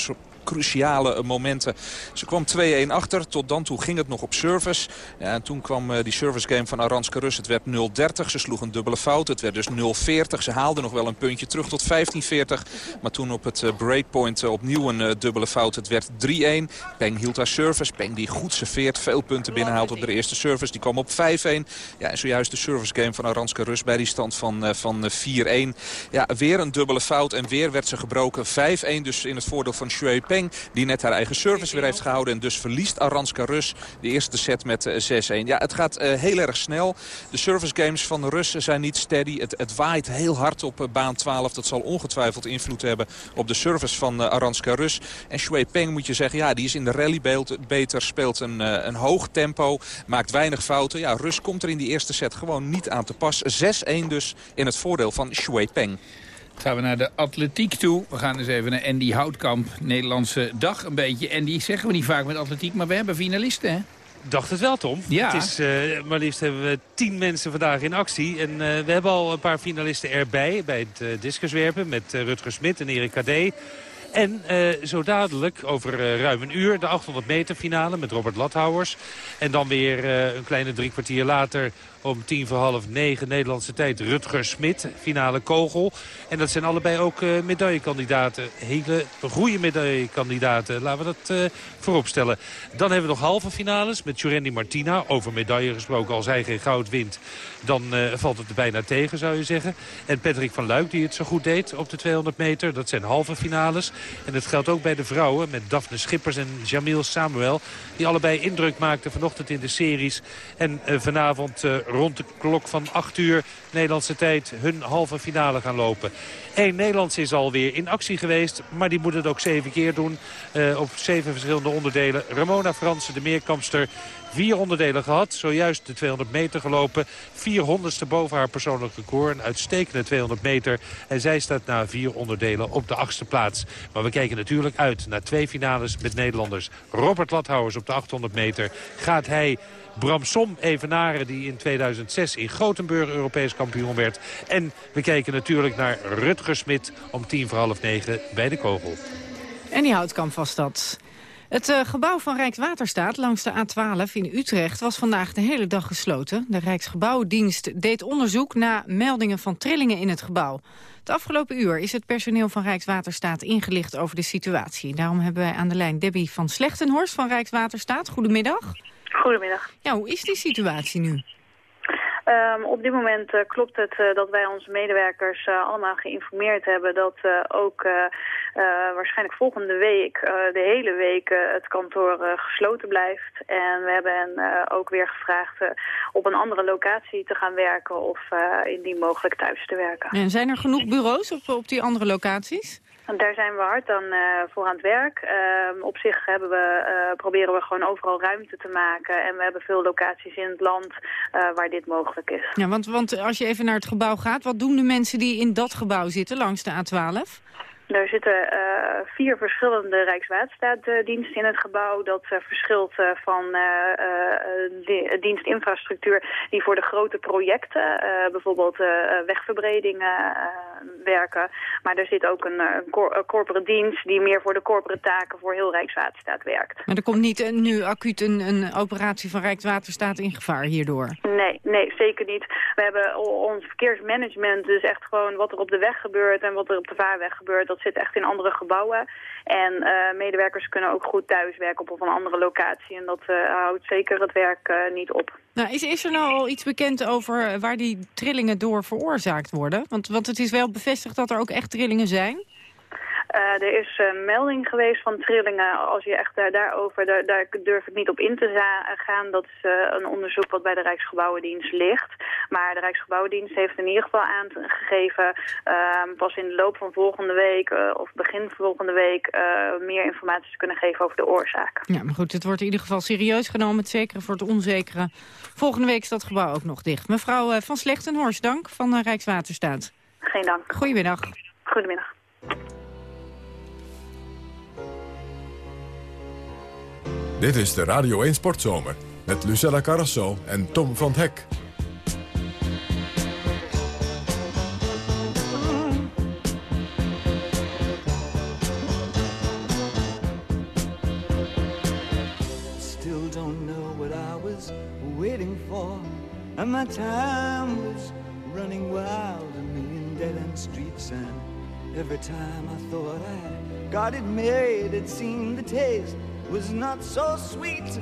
cruciale momenten. Ze kwam 2-1 achter. Tot dan toe ging het nog op service. Ja, en toen kwam uh, die service game van Aranska Rus. Het werd 0-30. Ze sloeg een dubbele fout. Het werd dus 0-40. Ze haalde nog wel een puntje terug tot 15-40. Maar toen op het uh, breakpoint uh, opnieuw een dubbele fout. Het werd 3-1. Peng hield haar service. Peng die goed serveert. Veel punten binnenhaalt op de eerste service. Die kwam op 5-1. Ja, en zojuist de service game van Aranska Rus bij die stand van, van 4-1. Ja, weer een dubbele fout. En weer werd ze gebroken. 5-1 dus in het voordeel van Shui Die net haar eigen service weer heeft gehouden. En dus verliest Aranska Rus de eerste set met 6-1. Eh, ja, het gaat uh, heel erg snel. De service games van Russen zijn niet steady. Het, waait heel hard op uh, baan 12. Dat zal ongetwijfeld invloed hebben op de service van Aranska Rus. En Shui Peng moet je zeggen, ja, die is in de rally beter. Speelt een, een hoog tempo. Maakt weinig fouten. Ja, Rus komt er in die eerste set gewoon niet aan te pas. 6-1 dus in het voordeel van Shui Peng gaan we naar de atletiek toe. We gaan eens even naar Andy Houtkamp. Nederlandse dag een beetje. En die zeggen we niet vaak met atletiek, maar we hebben finalisten, hè? dacht het wel, Tom. Ja. Het is, uh, maar liefst hebben we tien mensen vandaag in actie. En uh, we hebben al een paar finalisten erbij bij het uh, discuswerpen... met Rutger Smit en Erik Kadé. En zo dadelijk, over ruim een uur, de 800 meter finale met Robert Lathouwers. En dan weer een kleine drie kwartier later om tien voor half negen Nederlandse tijd Rutger Smit. Finale kogel. En dat zijn allebei ook uh, medaillekandidaten. Hele goede medaillekandidaten. Laten we dat uh, voorop stellen. Dan hebben we nog halve finales met Jurendi Martina. Over medaille gesproken. Als hij geen goud wint, dan uh, valt het er bijna tegen, zou je zeggen. En Patrick van Luik, die het zo goed deed op de 200 meter. Dat zijn halve finales. En dat geldt ook bij de vrouwen met Daphne Schippers en Jamil Samuel. Die allebei indruk maakten vanochtend in de series. En vanavond rond de klok van 8 uur Nederlandse tijd hun halve finale gaan lopen. Eén Nederlands is alweer in actie geweest, maar die moet het ook zeven keer doen. Uh, op zeven verschillende onderdelen. Ramona Fransen, de meerkampster, Vier onderdelen gehad, zojuist de 200 meter gelopen. 400ste boven haar persoonlijk record. Een uitstekende 200 meter. En zij staat na vier onderdelen op de achtste plaats. Maar we kijken natuurlijk uit naar twee finales met Nederlanders. Robert Lathouwers op de 800 meter. Gaat hij Bram Som evenaren die in 2006 in Gothenburg Europees kampioen werd. En we kijken natuurlijk naar Rutger Smit om tien voor half negen bij de kogel. En die houtkamp vast dat. Het uh, gebouw van Rijkswaterstaat langs de A12 in Utrecht was vandaag de hele dag gesloten. De Rijksgebouwdienst deed onderzoek na meldingen van trillingen in het gebouw. Het afgelopen uur is het personeel van Rijkswaterstaat ingelicht over de situatie. Daarom hebben wij aan de lijn Debbie van Slechtenhorst van Rijkswaterstaat. Goedemiddag. Goedemiddag. Ja, hoe is die situatie nu? Um, op dit moment uh, klopt het uh, dat wij onze medewerkers uh, allemaal geïnformeerd hebben dat ook waarschijnlijk volgende week, de hele week, het kantoor gesloten blijft. En we hebben hen ook weer gevraagd op een andere locatie te gaan werken of indien mogelijk thuis te werken. En zijn er genoeg bureaus op, op die andere locaties? Daar zijn we hard dan uh, voor aan het werk. Uh, op zich hebben we, uh, proberen we gewoon overal ruimte te maken. En we hebben veel locaties in het land waar dit mogelijk is. Ja, want, want als je even naar het gebouw gaat, wat doen de mensen die in dat gebouw zitten langs de A12? Er zitten uh, vier verschillende Rijkswaterstaatdiensten in het gebouw. Dat uh, verschilt uh, van di dienstinfrastructuur die voor de grote projecten, bijvoorbeeld wegverbredingen, werken. Maar er zit ook een, een, cor corporate dienst die meer voor de corporate taken voor heel Rijkswaterstaat werkt. Maar er komt niet nu acuut een, een operatie van Rijkswaterstaat in gevaar hierdoor? Nee, nee, zeker niet. We hebben ons verkeersmanagement, dus echt gewoon wat er op de weg gebeurt en wat er op de vaarweg gebeurt dat zit echt in andere gebouwen. En uh, medewerkers kunnen ook goed thuiswerken op een andere locatie. En dat uh, houdt zeker het werk uh, niet op. Nou, is, is er nou al iets bekend over waar die trillingen door veroorzaakt worden? Want, want het is wel bevestigd dat er ook echt trillingen zijn. Uh, er is een melding geweest van trillingen. Als je echt uh, daarover, daar, daar, durf ik niet op in te gaan. Dat is uh, een onderzoek wat bij de Rijksgebouwendienst ligt. Maar de Rijksgebouwendienst heeft in ieder geval aangegeven... Ehm, pas in de loop van volgende week of begin volgende week... meer informatie te kunnen geven over de oorzaak. Ja, maar goed, het wordt in ieder geval serieus genomen. Het zekere voor het onzekere. Volgende week is dat gebouw ook nog dicht. Mevrouw Van Slechtenhorst, dank van Rijkswaterstaat. Geen dank. Goedemiddag. Goedemiddag. Dit is de Radio 1 Sportzomer met Lucella Carrasso en Tom van Hek. Still don't know what I was waiting for And my time was running wild A million dead-end streets And every time I thought I got it made It seemed the taste was not so sweet.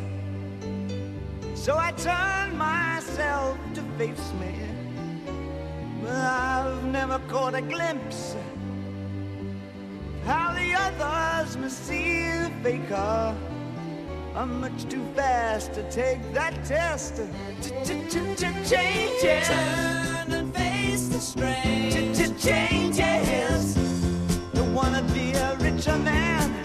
So I turned myself to face me. But I've never caught a glimpse how the others must see the faker. I'm much too fast to take that test. Changes. Turn and face the strain. Changes. Don't wanna be a richer man.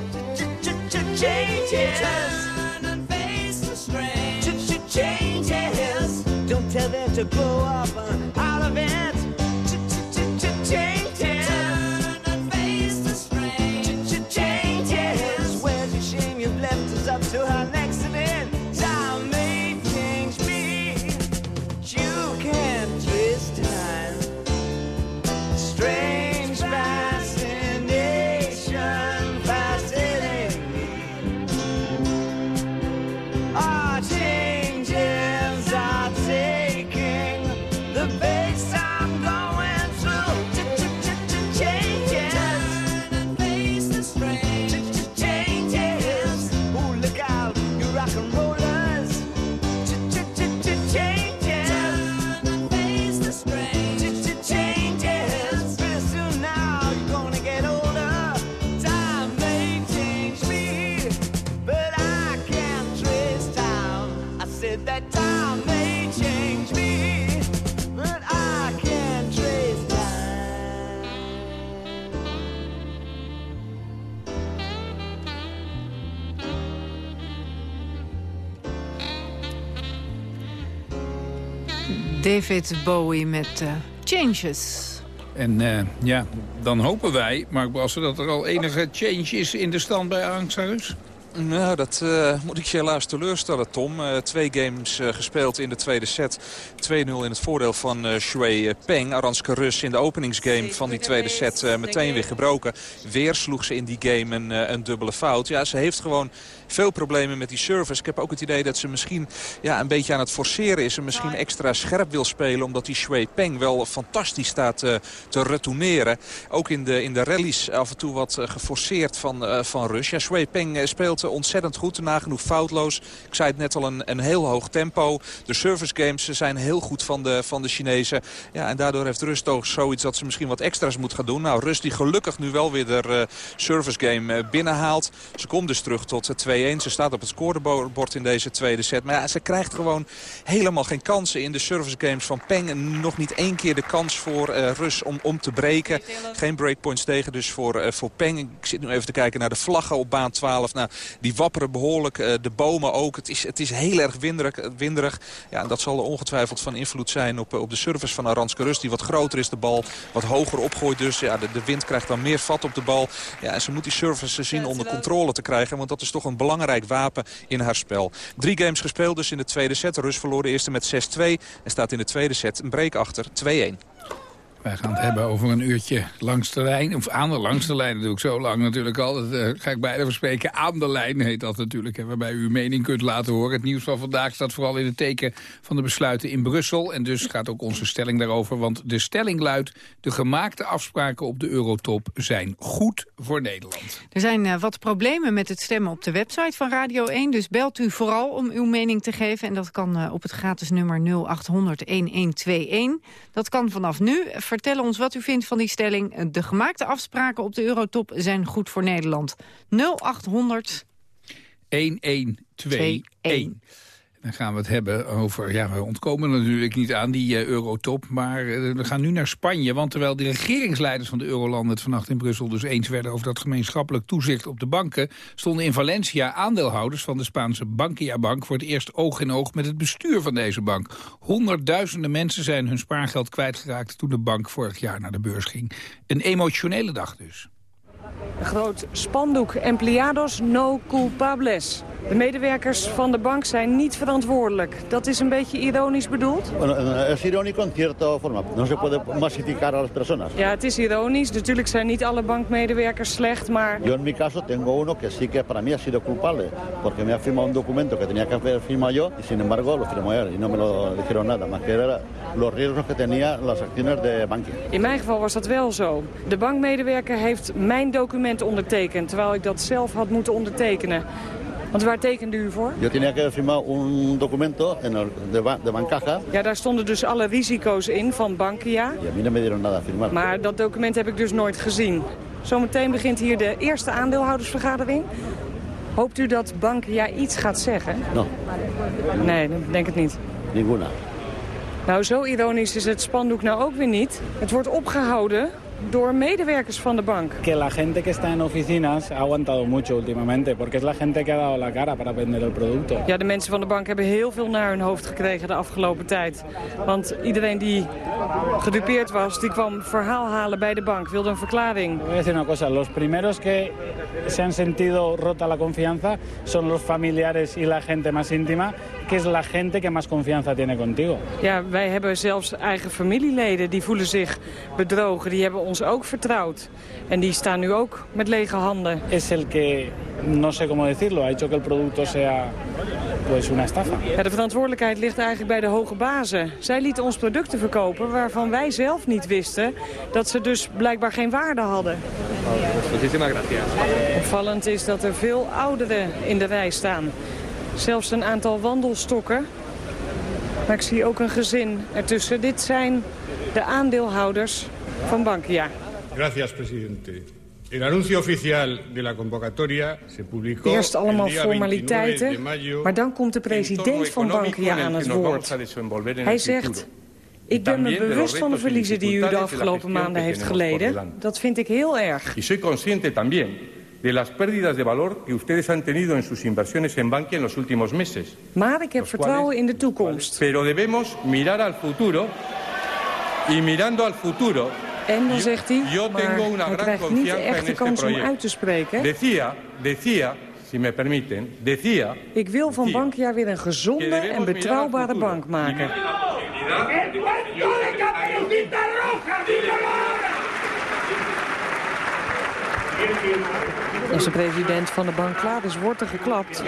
Changes. and face the strange. Changes. Don't tell them to grow up uh, out of it. Said that time may change me, but I can't trace time. David Bowie met eh, Changes. En eh, ja, dan hopen wij, Mark Bassen, dat er al enige change is in de stand bij Aranxarus. Nou, dat eh, moet ik je helaas teleurstellen, Tom. Eh, twee games eh, gespeeld in de tweede set. 2-0 in het voordeel van eh Shui Peng. Aranska Rus in de openingsgame van die tweede set meteen weer gebroken. Weer sloeg ze in die game een, een dubbele fout. Ja, ze heeft gewoon veel problemen met die service. Ik heb ook het idee dat ze misschien ja, een beetje aan het forceren is. En misschien extra scherp wil spelen. Omdat die Shui Peng wel fantastisch staat te retourneren. Ook in de, in de rallies af en toe wat geforceerd van, van Rus. Ja, Shui Peng speelt eh, ontzettend goed. Nagenoeg foutloos. Ik zei het net al, een, een heel hoog tempo. De service games zijn heel goed van de, van de Chinezen. Ja, en daardoor heeft Rus toch zoiets dat ze misschien wat extra's moet gaan doen. Nou, Rus die gelukkig nu wel weer de eh, service game eh, binnenhaalt. Ze komt dus terug tot eh, 2-1. Ze staat op het scorebord in deze tweede set. Maar ja, ze krijgt gewoon helemaal geen kansen in de service games van Peng. En nog niet één keer de kans voor eh, Rus om, om te breken. Geen breakpoints tegen dus voor, eh, voor Peng. Ik zit nu even te kijken naar de vlaggen op baan 12. Nou, die wapperen behoorlijk. eh, de bomen ook. Het is, het is heel erg winderig. winderig. Ja, en dat zal er ongetwijfeld van invloed zijn op, eh, op de service van Aranska Rus. Die wat groter is de bal. Wat hoger opgooit dus. Ja, de, de wind krijgt dan meer vat op de bal. Ja, en ze moet die service zien onder controle te krijgen. Want dat is toch een belangrijk wapen in haar spel. Drie games gespeeld dus in de tweede set. Rus verloor de eerste met 6-2. En staat in de tweede set een break achter 2-1. Wij gaan het hebben over een uurtje langs de lijn. Of aan de langs de lijn, dat doe ik zo lang natuurlijk al. Dat eh, ga ik bijna verspreken. Aan de lijn heet dat natuurlijk. Hè, waarbij u uw mening kunt laten horen. Het nieuws van vandaag staat vooral in het teken van de besluiten in Brussel. En dus gaat ook onze stelling daarover. Want de stelling luidt... de gemaakte afspraken op de Eurotop zijn goed voor Nederland. Er zijn eh, wat problemen met het stemmen op de website van Radio 1. Dus belt u vooral om uw mening te geven. En dat kan eh, op het gratis nummer 0800-1121. Dat kan vanaf nu. Vertel ons wat u vindt van die stelling. De gemaakte afspraken op de Eurotop zijn goed voor Nederland. 0800 1121. Dan gaan we het hebben over, ja, we ontkomen natuurlijk niet aan die eh, eurotop. Maar eh, we gaan nu naar Spanje. Want terwijl de regeringsleiders van de eurolanden het vannacht in Brussel dus eens werden over dat gemeenschappelijk toezicht op de banken, stonden in Valencia aandeelhouders van de Spaanse Bankia-bank voor het eerst oog in oog met het bestuur van deze bank. Honderdduizenden mensen zijn hun spaargeld kwijtgeraakt toen de bank vorig jaar naar de beurs ging. Een emotionele dag dus. Een groot spandoek. Empleados no culpables. De medewerkers van de bank zijn niet verantwoordelijk. Dat is een beetje ironisch bedoeld? Es irónico en cierta forma. No se puede masificar a las personas. Ja, het is ironisch. Natuurlijk zijn niet alle bankmedewerkers slecht, maar... Yo en mi caso tengo uno que sí que para mí ha sido culpable, porque me ha firmado un documento que tenía que haber firmado yo y sin embargo lo firmó él y no me lo dijeron nada, más que era los riesgos que tenía las acciones de Bankia. In mijn geval was dat wel zo. De bankmedewerker heeft mijn document ondertekend, terwijl ik dat zelf had moeten ondertekenen. Want waar tekende u voor? Yo tenía que firmar un documento en de, de Bancaja Ja, daar stonden dus alle risico's in van Bankia. y a mí no me dieron nada a firmar. Maar dat document heb ik dus nooit gezien. Zometeen begint hier de eerste aandeelhoudersvergadering. Hoopt u dat Bankia iets gaat zeggen? No, Nee, denk het niet. ninguna. Nou, zo ironisch is het spandoek nou ook weer niet. Het wordt opgehouden door medewerkers van de bank. que la gente que está en oficinas ha aguantado mucho últimamente, porque es la gente que ha dado la cara para vender el producto. Ja, de mensen van de bank hebben heel veel naar hun hoofd gekregen de afgelopen tijd. Want iedereen die gedupeerd was, die kwam verhaal halen bij de bank, wilde een verklaring. Voy a decir una cosa, los primeros que se han sentido rota la confianza son los familiares y la gente más íntima, que es la gente que más confianza tiene contigo. Ja, wij hebben zelfs eigen familieleden die voelen zich bedrogen. Die hebben ons ook vertrouwd. En die staan nu ook met lege handen. Es el que, no sé cómo decirlo, ha hecho que el producto sea pues una estafa. Ja, de verantwoordelijkheid ligt eigenlijk bij de hoge bazen. Zij lieten ons producten verkopen waarvan wij zelf niet wisten dat ze dus blijkbaar geen waarde hadden. Opvallend is dat er veel ouderen in de rij staan. Zelfs een aantal wandelstokken. Maar ik zie ook een gezin ertussen. Dit zijn de aandeelhouders van Bankia. Gracias, presidente. El anuncio oficial de la convocatoria se publicó Eerst allemaal el día 29 de formaliteiten, maar dan komt de president van Bankia aan het woord. Hij zegt, ik ben me bewust van de verliezen die u de afgelopen maanden heeft geleden. Dat vind ik heel erg. Y soy consciente también de las pérdidas de valor que ustedes han tenido en sus inversiones en Bankia en los últimos meses. Maar ik heb vertrouwen in de toekomst. Pero debemos mirar al futuro y mirando al futuro En dan zegt hij, yo maar tengo una hij gran krijgt niet de echte kans om uit te spreken. Decía, decía, si me permiten, decía Ik wil van Bankia weer een gezonde en betrouwbare bank maken. Als de president van de bank klaar is, wordt er geklapt.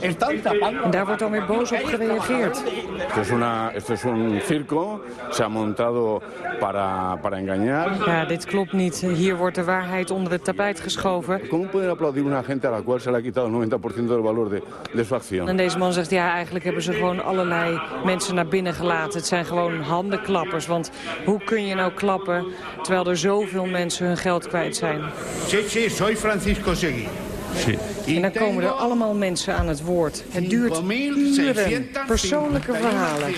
En daar wordt dan weer boos op gereageerd. Una, esto es un circo, se ha montado para, para engañar. Ja, dit klopt niet. Hier wordt de waarheid onder het tapijt geschoven. ¿Cómo pueden aplaudir una gente a la cual se le ha quitado el 90% del valor de, de su acción? En deze man zegt, ja, eigenlijk hebben ze gewoon allerlei mensen naar binnen gelaten. Het zijn gewoon handenklappers. Want hoe kun je nou klappen terwijl er zoveel mensen hun geld kwijt zijn? Soy Francisco Seguí. En dan komen er allemaal mensen aan het woord. Het duurt uren. Persoonlijke verhalen.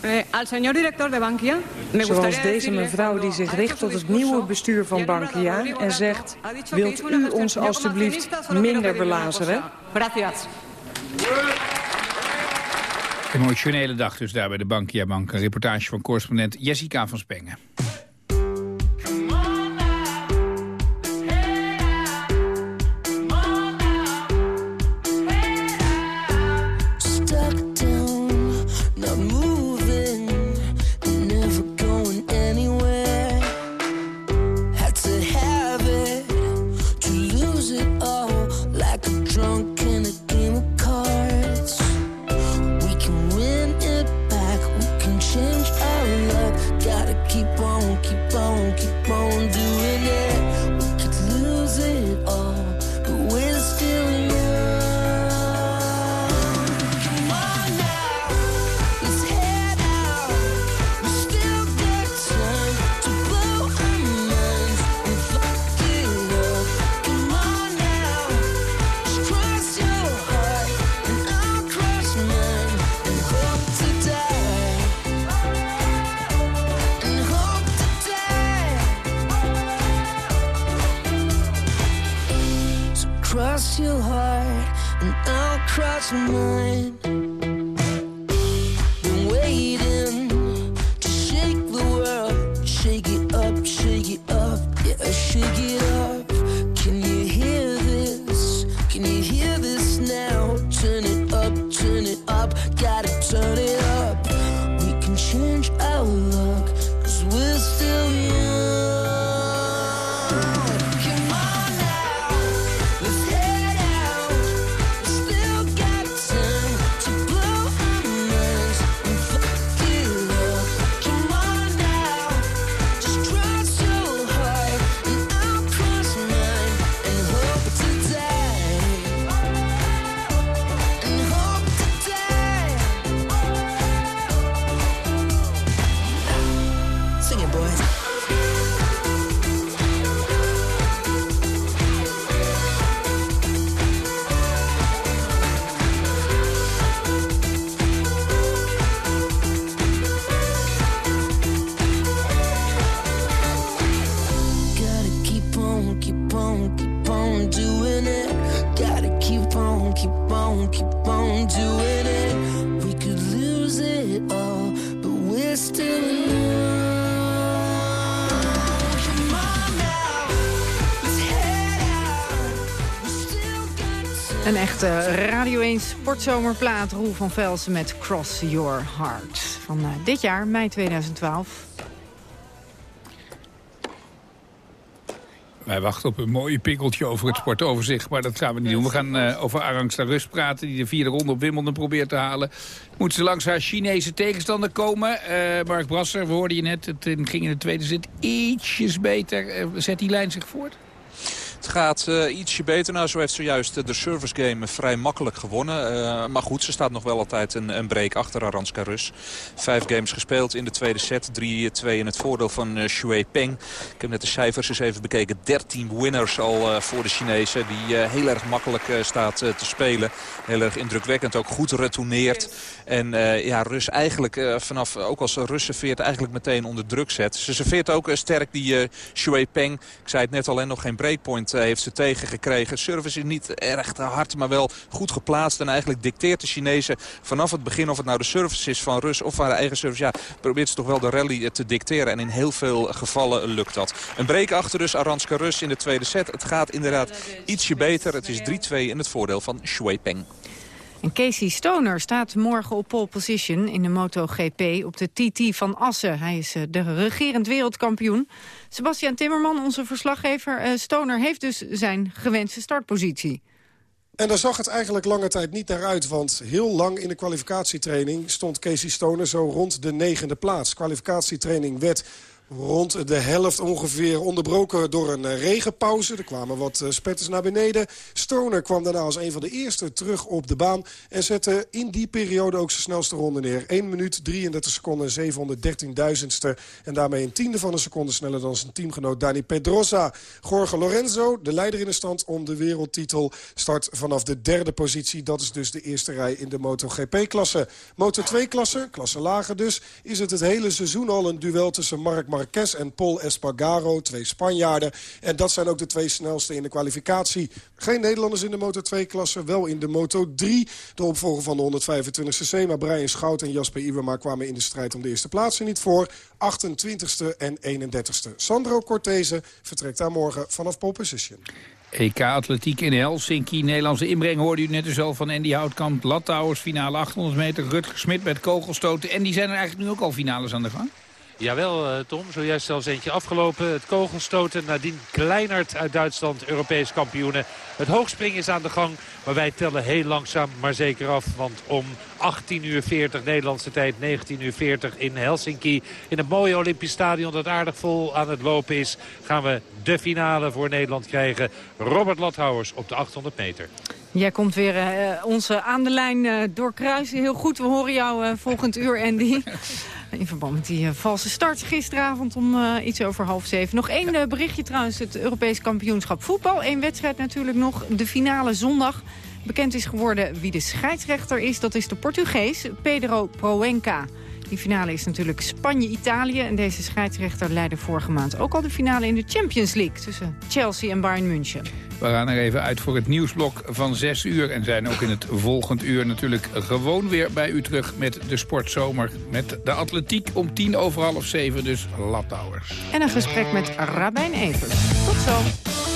Eh, al señor director de Bankia, me Zoals gustaría deze mevrouw die zich richt tot het nieuwe bestuur van Bankia en zegt... wilt u ons alstublieft minder belazeren? Gracias. Emotionele dag dus daar bij de Bankia Bank. Een reportage van correspondent Jessica van Spengen. Sportzomerplaat. Roel van Velsen met Cross Your Heart. Van eh, dit jaar, mei 2012. Wij wachten op een mooie pikkeltje over het sportoverzicht, maar dat gaan we niet doen. We gaan uh, over Arangsta Rust praten, die de vierde ronde op Wimbledon probeert te halen. Moet ze langs haar Chinese tegenstander komen. Uh, Mark Brasser, we hoorden je net, het ging in de tweede zit ietsjes beter. Zet die lijn zich voort? Het gaat uh, ietsje beter. Nou, zo heeft zojuist uh, de service game vrij makkelijk gewonnen. Uh, maar goed, ze staat nog wel altijd een, een break achter Aranska Rus. Vijf games gespeeld in de tweede set. 3-2 in het voordeel van uh, Shui Peng. Ik heb net de cijfers eens even bekeken. 13 winners al voor de Chinezen. Die heel erg makkelijk staat te spelen. Heel erg indrukwekkend. Ook goed retourneert. En ja, Rus eigenlijk vanaf, ook als Rus serveert, eigenlijk meteen onder druk zet. Ze serveert ook sterk die Shui Peng. Ik zei het net al en nog geen breakpoint heeft ze tegengekregen. Service is niet erg hard, maar wel goed geplaatst. En eigenlijk dicteert de Chinezen vanaf het begin of het nou de service is van Rus of haar eigen service. Ja, probeert ze toch wel de rally te dicteren. En in heel veel gevallen lukt dat. Een break achter dus Aranska Rus in de tweede set. Het gaat inderdaad ietsje beter. Het is 3-2 in het voordeel van Shui Peng. En Casey Stoner staat morgen op pole position in de MotoGP op de TT van Assen. Hij is de regerend wereldkampioen. Sebastian Timmerman, onze verslaggever. Stoner heeft dus zijn gewenste startpositie. En daar zag het eigenlijk lange tijd niet naar uit. Want heel lang in de kwalificatietraining stond Casey Stoner zo rond de negende plaats. Kwalificatietraining werd rond de helft ongeveer onderbroken door een regenpauze. Er kwamen wat spetters naar beneden. Stoner kwam daarna als een van de eerste terug op de baan... en zette in die periode ook zijn snelste ronde neer. 1 minuut 33 seconden, 713.000ste. En daarmee een tiende van een seconde sneller dan zijn teamgenoot Dani Pedrosa. Jorge Lorenzo, de leider in de stand om de wereldtitel... start vanaf de derde positie. Dat is dus de eerste rij in de MotoGP-klasse. Moto2-klasse, klasse lager dus... is het het hele seizoen al een duel tussen Mark Marquez en Paul Espargaro, twee Spanjaarden. En dat zijn ook de twee snelste in de kwalificatie. Geen Nederlanders in de Moto2-klasse, wel in de Moto3. De opvolger van de 125cc, maar Brian Schout en Jasper Iwema kwamen in de strijd om de eerste plaatsen niet voor. 28ste en 31ste. Sandro Cortese vertrekt daar morgen vanaf pole position. EK Atletiek in Helsinki. Nederlandse inbreng hoorde u net dus al van Andy Houtkamp. Lattouwers, finale 800 meter. Rutger Smit met kogelstoten. En die zijn er eigenlijk nu ook al finales aan de gang? Jawel, Tom. Zojuist zelfs eentje afgelopen. Het kogelstoten. Nadien Kleinert uit Duitsland, Europees kampioenen. Het hoogspringen is aan de gang. Maar wij tellen heel langzaam, maar zeker af. Want om 18.40 uur 40 Nederlandse tijd, 19.40 uur 40 in Helsinki. In het mooie Olympisch Stadion dat aardig vol aan het lopen is. Gaan we de finale voor Nederland krijgen. Robert Lathouwers op de 800 meter. Jij komt weer uh, onze aan de lijn uh, doorkruisen. Heel goed, we horen jou uh, volgend uur, Andy. In verband met die uh, valse start gisteravond om uh, iets over half zeven. Nog één berichtje trouwens, het Europees kampioenschap voetbal. Eén wedstrijd natuurlijk nog, de finale zondag. Bekend is geworden wie de scheidsrechter is. Dat is de Portugees Pedro Proenca. Die finale is natuurlijk Spanje-Italië. En deze scheidsrechter leidde vorige maand ook al de finale in de Champions League... tussen Chelsea en Bayern München. We gaan er even uit voor het nieuwsblok van 6 uur. En zijn ook in het volgend uur natuurlijk gewoon weer bij u terug met de sportzomer. Met de atletiek om tien over half zeven, dus Lattouwers. En een gesprek met Rabijn Evers. Tot zo.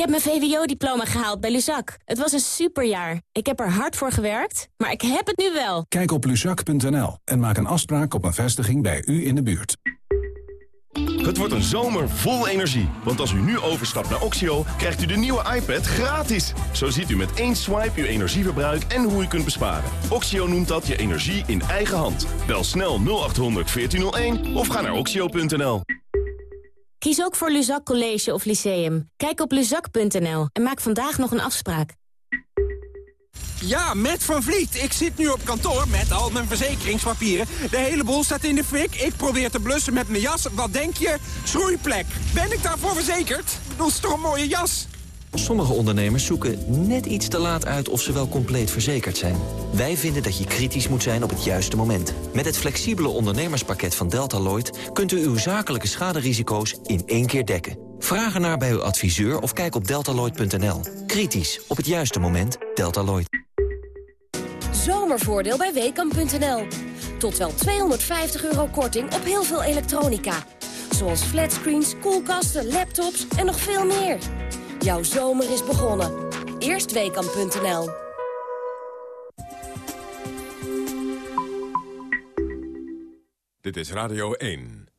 Heb mijn VWO-diploma gehaald bij Luzak. Het was een superjaar. Ik heb er hard voor gewerkt, maar ik heb het nu wel. Kijk op luzak.nl en maak een afspraak op een vestiging bij u in de buurt. Het wordt een zomer vol energie. Want als u nu overstapt naar Oxio, krijgt u de nieuwe iPad gratis. Zo ziet u met één swipe uw energieverbruik en hoe u kunt besparen. Oxio noemt dat je energie in eigen hand. Bel snel 0800 1401 of ga naar oxio.nl. Kies ook voor Luzak College of Lyceum. Kijk op luzak.nl en maak vandaag nog een afspraak. Ja, met Van Vliet. Ik zit nu op kantoor met al mijn verzekeringspapieren. De hele boel staat in de fik. Ik probeer te blussen met mijn jas. Wat denk je? Schroeiplek. Ben ik daarvoor verzekerd? Dat is toch een mooie jas? Sommige ondernemers zoeken net iets te laat uit of ze wel compleet verzekerd zijn. Wij vinden dat je kritisch moet zijn op het juiste moment. Met het flexibele ondernemerspakket van Deltaloid... kunt u uw zakelijke schaderisico's in één keer dekken. Vraag ernaar bij uw adviseur of kijk op deltaloid.nl. Kritisch, op het juiste moment, Deltaloid. Zomervoordeel bij Weekamp.nl. Tot wel 250 euro korting op heel veel elektronica. Zoals flatscreens, koelkasten, laptops en nog veel meer. Jouw zomer is begonnen. Eerst Weekamp.nl. Dit is Radio 1.